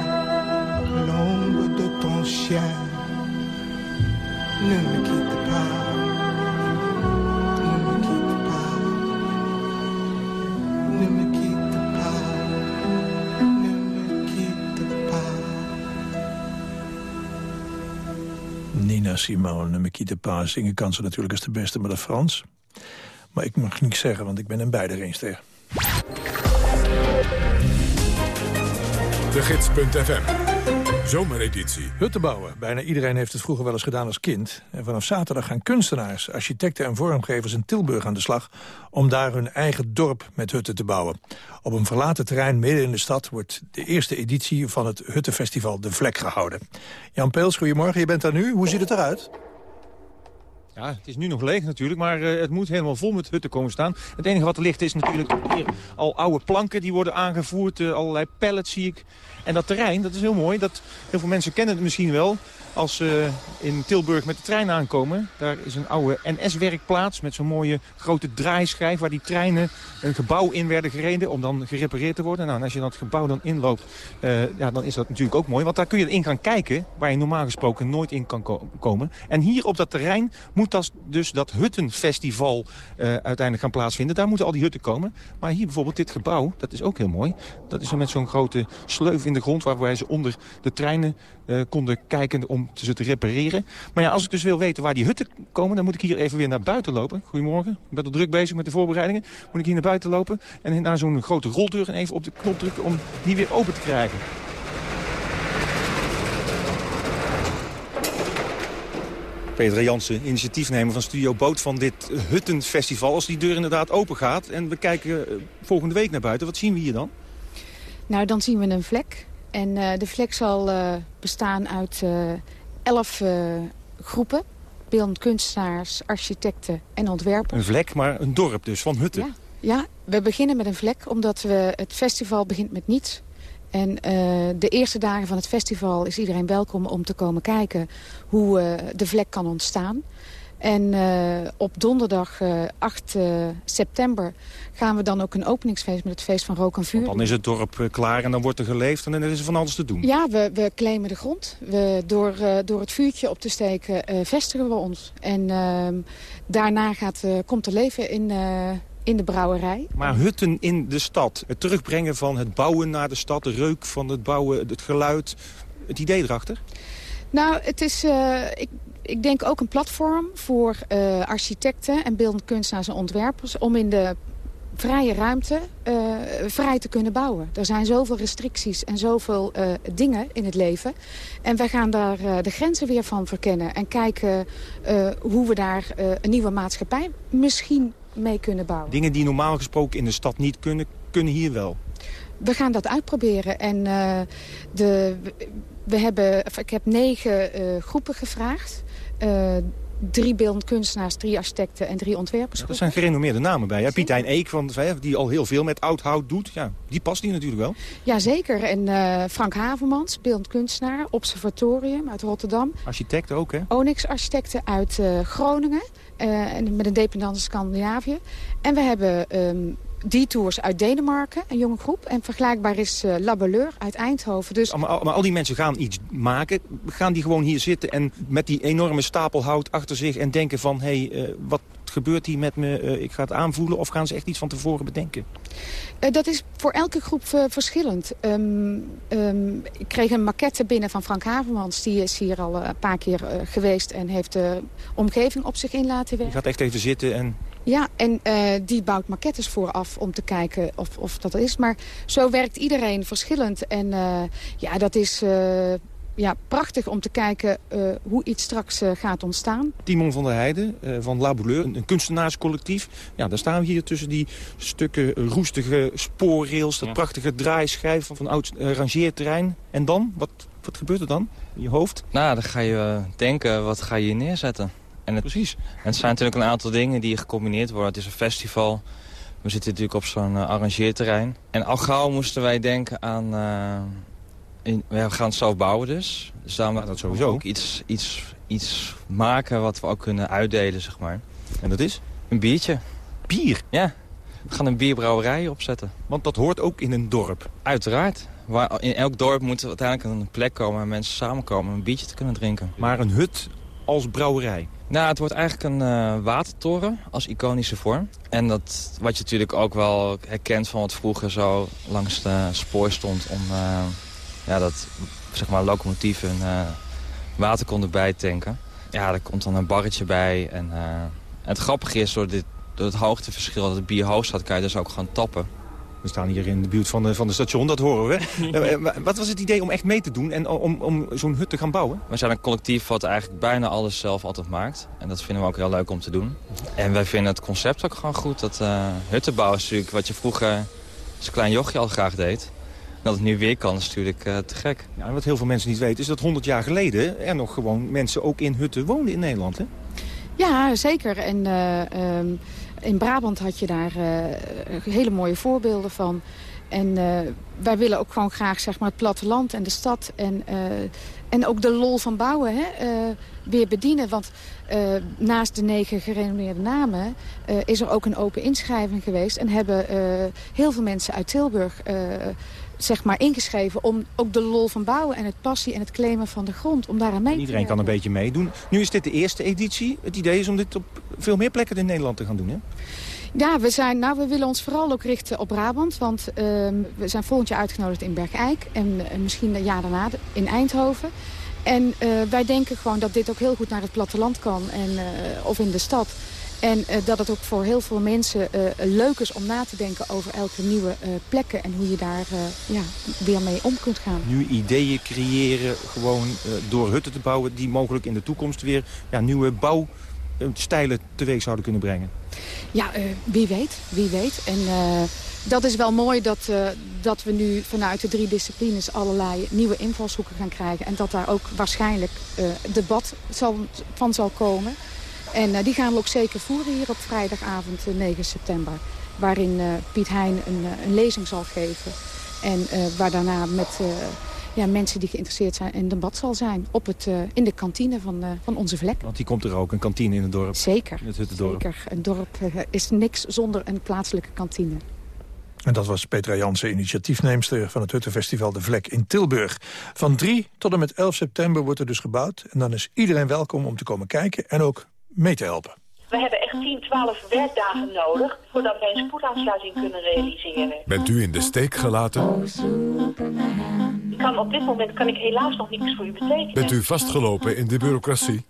l'ombre de ton chien. Ne me quitte pas, ne me quitte pas, ne me quitte pas, ne me quitte pas. Nina Simone, me quitte pas. Zingen kan ze natuurlijk als de beste, maar dat Frans. Maar ik mag niks zeggen, want ik ben in beide geen ster. De Gids.fm. Zomereditie. Hutten bouwen. Bijna iedereen heeft het vroeger wel eens gedaan als kind. En vanaf zaterdag gaan kunstenaars, architecten en vormgevers in Tilburg aan de slag... om daar hun eigen dorp met hutten te bouwen. Op een verlaten terrein midden in de stad wordt de eerste editie van het Huttenfestival De Vlek gehouden. Jan Peels, goedemorgen. Je bent daar nu. Hoe ziet het eruit? Ja, het is nu nog leeg natuurlijk, maar eh, het moet helemaal vol met hutten komen staan. Het enige wat er ligt is natuurlijk hier al oude planken die worden aangevoerd. eh, allerlei pallets zie ik. En dat terrein, dat is heel mooi. Dat, heel veel mensen kennen het misschien wel als ze in Tilburg met de trein aankomen. Daar is een oude NS-werkplaats met zo'n mooie grote draaischijf... waar die treinen een gebouw in werden gereden om dan gerepareerd te worden. Nou, en als je dat gebouw dan inloopt, eh, ja, dan is dat natuurlijk ook mooi. Want daar kun je in gaan kijken waar je normaal gesproken nooit in kan ko- komen. En hier op dat terrein moet dat, dus dat Huttenfestival eh, uiteindelijk gaan plaatsvinden. Daar moeten al die hutten komen. Maar hier bijvoorbeeld dit gebouw, dat is ook heel mooi. Dat is met zo'n grote sleuf in de grond... waarbij ze onder de treinen eh, konden kijken om ze te repareren. Maar ja, als ik dus wil weten waar die hutten komen... dan moet ik hier even weer naar buiten lopen. Goedemorgen, ik ben al druk bezig met de voorbereidingen. Moet ik hier naar buiten lopen en naar zo'n grote roldeur... en even op de knop drukken om die weer open te krijgen. Peter Jansen, initiatiefnemer van Studio Boot van dit Huttenfestival. Als die deur inderdaad open gaat en we kijken eh, volgende week naar buiten, wat zien we hier dan? Nou, dan zien we een vlek. En eh, de vlek zal eh, bestaan uit eh, elf groepen. Beeldend kunstenaars, architecten en ontwerpers. Een vlek, maar een dorp dus, van hutten. Ja, ja, we beginnen met een vlek omdat we, het festival begint met niets. En de eerste dagen van het festival is iedereen welkom om te komen kijken hoe de vlek kan ontstaan. En eh, op donderdag eh, 8 eh, september gaan we dan ook een openingsfeest met het feest van Rook en Vuur. Dan is het dorp eh, klaar en dan wordt er geleefd en dan is er van alles te doen. Ja, we, we claimen de grond. We, door, eh, door het vuurtje op te steken eh, vestigen we ons. En ehm, daarna gaat, eh, komt er leven in, eh, in de brouwerij. Maar hutten in de stad, het terugbrengen van het bouwen naar de stad... de reuk van het bouwen, het geluid, het idee erachter? Nou, het is, eh, ik, ik denk ook een platform voor eh, architecten en beeldend kunstenaars en ontwerpers... om in de vrije ruimte eh, vrij te kunnen bouwen. Er zijn zoveel restricties en zoveel eh, dingen in het leven. En wij gaan daar de grenzen weer van verkennen. En kijken hoe we daar een nieuwe maatschappij misschien mee kunnen bouwen. Dingen die normaal gesproken in de stad niet kunnen, kunnen hier wel. We gaan dat uitproberen. En de, we hebben, ik heb negen groepen gevraagd. Eh, drie beeldend kunstenaars, drie architecten en drie ontwerpers. Er zijn gerenommeerde namen bij. Hè? Pietijn Eek, van, die al heel veel met oud hout doet. Ja, die past hier natuurlijk wel. Jazeker. En eh, Frank Havermans, beeldend kunstenaar, Observatorium uit Rotterdam. Architect ook, hè? Onyx architecten uit eh, Groningen. en met een dependance Scandinavië. En we hebben ehm, Detours uit Denemarken, een jonge groep. En vergelijkbaar is uh, Labelleur uit Eindhoven. Dus... Maar, maar, al die mensen gaan iets maken. Gaan die gewoon hier zitten en met die enorme stapel hout achter zich... en denken van, hé, hey, uh, wat gebeurt hier met me? Uh, ik ga het aanvoelen. Of gaan ze echt iets van tevoren bedenken? Dat is voor elke groep verschillend. Um, um, ik kreeg een maquette binnen van Frank Havermans. Die is hier al een paar keer geweest en heeft de omgeving op zich in laten werken. Je gaat echt even zitten en... Ja, en die bouwt maquettes vooraf om te kijken of, of dat is. Maar zo werkt iedereen verschillend. En ja, dat is ja, prachtig om te kijken uh, hoe iets straks uh, gaat ontstaan. Timon van der Heijden uh, van La Bouleur, een, een kunstenaarscollectief. Ja, daar staan we hier tussen die stukken roestige spoorrails... dat ja. prachtige draaischijf van, van oud rangeerterrein. En dan? Wat, wat gebeurt er dan in je hoofd? Nou, dan ga je denken, wat ga je neerzetten? En het, Precies. En het zijn natuurlijk een aantal dingen die gecombineerd worden. Het is een festival... We zitten natuurlijk op zo'n arrangeerterrein. En al gauw moesten wij denken aan in, we gaan het zelf bouwen dus. Dus daarom dat sowieso. ook iets, iets, iets maken wat we ook kunnen uitdelen, zeg maar. En dat is? Een biertje. Bier? Ja. We gaan een bierbrouwerij opzetten. Want dat hoort ook in een dorp? Uiteraard. Waar, in elk dorp moet uiteindelijk een plek komen waar mensen samenkomen om een biertje te kunnen drinken. Maar een hut als brouwerij? Nou, het wordt eigenlijk een uh, watertoren als iconische vorm. En dat, wat je natuurlijk ook wel herkent van wat vroeger zo langs de spoor stond om... Uh, ja, dat zeg maar, locomotieven uh, water konden bijtanken. Ja, er komt dan een barretje bij. En, het grappige is, door, dit, door het hoogteverschil dat het bier hoog staat... kan je dus ook gewoon tappen. We staan hier in de buurt van de, van de station, dat horen we. [laughs] Wat was het idee om echt mee te doen en om, om zo'n hut te gaan bouwen? We zijn een collectief wat eigenlijk bijna alles zelf altijd maakt. En dat vinden we ook heel leuk om te doen. En wij vinden het concept ook gewoon goed. Dat uh, hutten bouwen is natuurlijk wat je vroeger als een klein jochje al graag deed. Dat het nu weer kan is natuurlijk uh, te gek. Ja, wat heel veel mensen niet weten is dat 100 jaar geleden... er nog gewoon mensen ook in hutten woonden in Nederland, hè? Ja, zeker. En uh, um, in Brabant had je daar uh, hele mooie voorbeelden van. En wij willen ook gewoon graag zeg maar, het platteland en de stad... en, en ook de lol van bouwen hè, weer bedienen. Want naast de negen gerenommeerde namen... is er ook een open inschrijving geweest... en hebben heel veel mensen uit Tilburg zeg maar ingeschreven om ook de lol van bouwen en het passie en het claimen van de grond, om daaraan mee te Iedereen kan een beetje meedoen. Nu is dit de eerste editie. Het idee is om dit op veel meer plekken in Nederland te gaan doen, hè? Ja, we, zijn, nou, we willen ons vooral ook richten op Brabant. Want uh, we zijn volgend jaar uitgenodigd in Bergijk. En uh, misschien een jaar daarna in Eindhoven. En uh, wij denken gewoon dat dit ook heel goed naar het platteland kan. En, of in de stad. En uh, dat het ook voor heel veel mensen uh, leuk is om na te denken over elke nieuwe uh, plekken. En hoe je daar ja, weer mee om kunt gaan. Nu ideeën creëren, gewoon door hutten te bouwen... die mogelijk in de toekomst weer ja, nieuwe bouwstijlen teweeg zouden kunnen brengen. Ja, wie weet, wie weet. En dat is wel mooi dat, dat we nu vanuit de drie disciplines... allerlei nieuwe invalshoeken gaan krijgen. En dat daar ook waarschijnlijk debat zal, van zal komen... En uh, die gaan we ook zeker voeren hier op vrijdagavond 9 eh, september. Waarin uh, Piet Heijn een, een, lezing zal geven. En waar daarna met ja, mensen die geïnteresseerd zijn een debat zal zijn. Op het, in de kantine van, van onze vlek. Want die komt er ook, een kantine in het dorp. Zeker. In het Huttendorp. Zeker. Een dorp is niks zonder een plaatselijke kantine. En dat was Petra Jansen, initiatiefneemster van het Huttenfestival De Vlek in Tilburg. Van 3 tot en met 11 september wordt er dus gebouwd. En dan is iedereen welkom om te komen kijken en ook mee te helpen. We hebben echt 10, 12 werkdagen nodig voordat wij een spoedaansluiting kunnen realiseren. Bent u in de steek gelaten? Ik kan op dit moment kan ik helaas nog niks voor u betekenen. Bent u vastgelopen in de bureaucratie?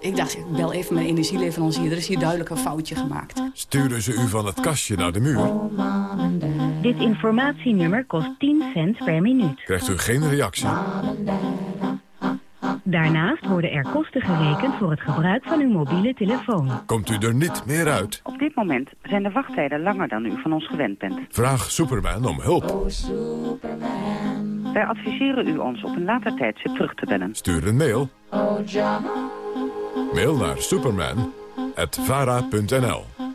Ik dacht, ik bel even mijn energieleverancier. Er is hier duidelijk een foutje gemaakt. Sturen ze u van het kastje naar de muur? Dit informatienummer kost 10 cent per minuut. Krijgt u geen reactie? Daarnaast worden er kosten gerekend voor het gebruik van uw mobiele telefoon. Komt u er niet meer uit? Op dit moment zijn de wachttijden langer dan u van ons gewend bent. Vraag Superman om hulp. Wij adviseren u ons op een later tijdstip terug te bellen. Stuur een mail. Mail naar superman.vara.nl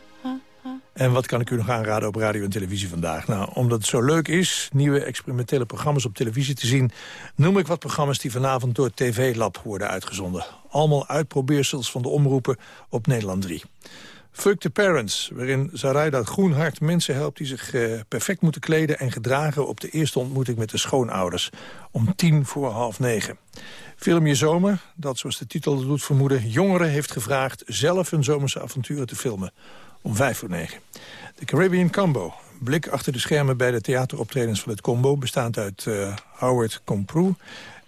en wat kan ik u nog aanraden op radio en televisie vandaag? Nou, omdat het zo leuk is nieuwe experimentele programma's op televisie te zien... noem ik wat programma's die vanavond door TV Lab worden uitgezonden. Allemaal uitprobeersels van de omroepen op Nederland 3. Fuck the Parents, waarin Zaraida Groenhart mensen helpt... die zich eh, perfect moeten kleden en gedragen op de eerste ontmoeting met de schoonouders. Om tien voor half negen. Film Je Zomer, dat zoals de titel doet vermoeden... jongeren heeft gevraagd zelf hun zomerse avonturen te filmen. Om vijf voor negen. De Caribbean Combo, blik achter de schermen bij de theateroptredens van het Combo... bestaand uit uh, Howard Comprou,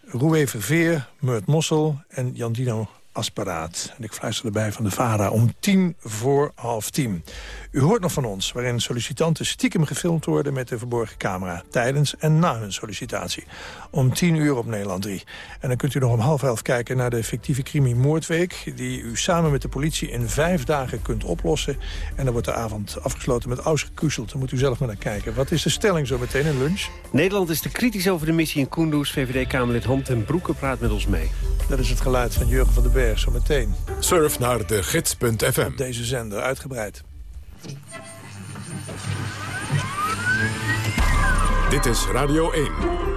Roué Verveer, Murt Mossel en Jandino Asparaat. En ik fluister erbij van de VARA om tien voor half tien. U hoort nog van ons, waarin sollicitanten stiekem gefilmd worden... met de verborgen camera, tijdens en na hun sollicitatie. Om tien uur op Nederland 3. En dan kunt u nog om half elf kijken naar de fictieve crimi Moordweek... die u samen met de politie in vijf dagen kunt oplossen. En dan wordt de avond afgesloten met ausgekusseld. Dan moet u zelf maar naar kijken. Wat is de stelling zo meteen in lunch? Nederland is te kritisch over de missie in Kunduz. VVD-Kamerlid Ham ten Broeke praat met ons mee. Dat is het geluid van Jurgen van den Berg, meteen. Surf naar de gids.fm. Deze zender, uitgebreid. Dit is Radio 1.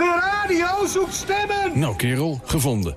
De radio zoekt stemmen! Nou kerel, gevonden.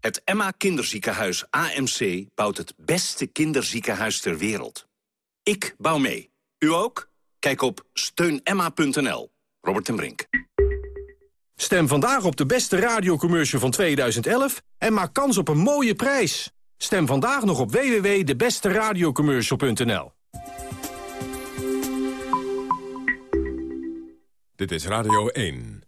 Het Emma Kinderziekenhuis AMC bouwt het beste kinderziekenhuis ter wereld. Ik bouw mee. U ook? Kijk op steunemma.nl. Robert ten Brink. Stem vandaag op de beste radiocommercial van 2011 en maak kans op een mooie prijs. Stem vandaag nog op www.debesteradiocommercial.nl. Dit is Radio 1.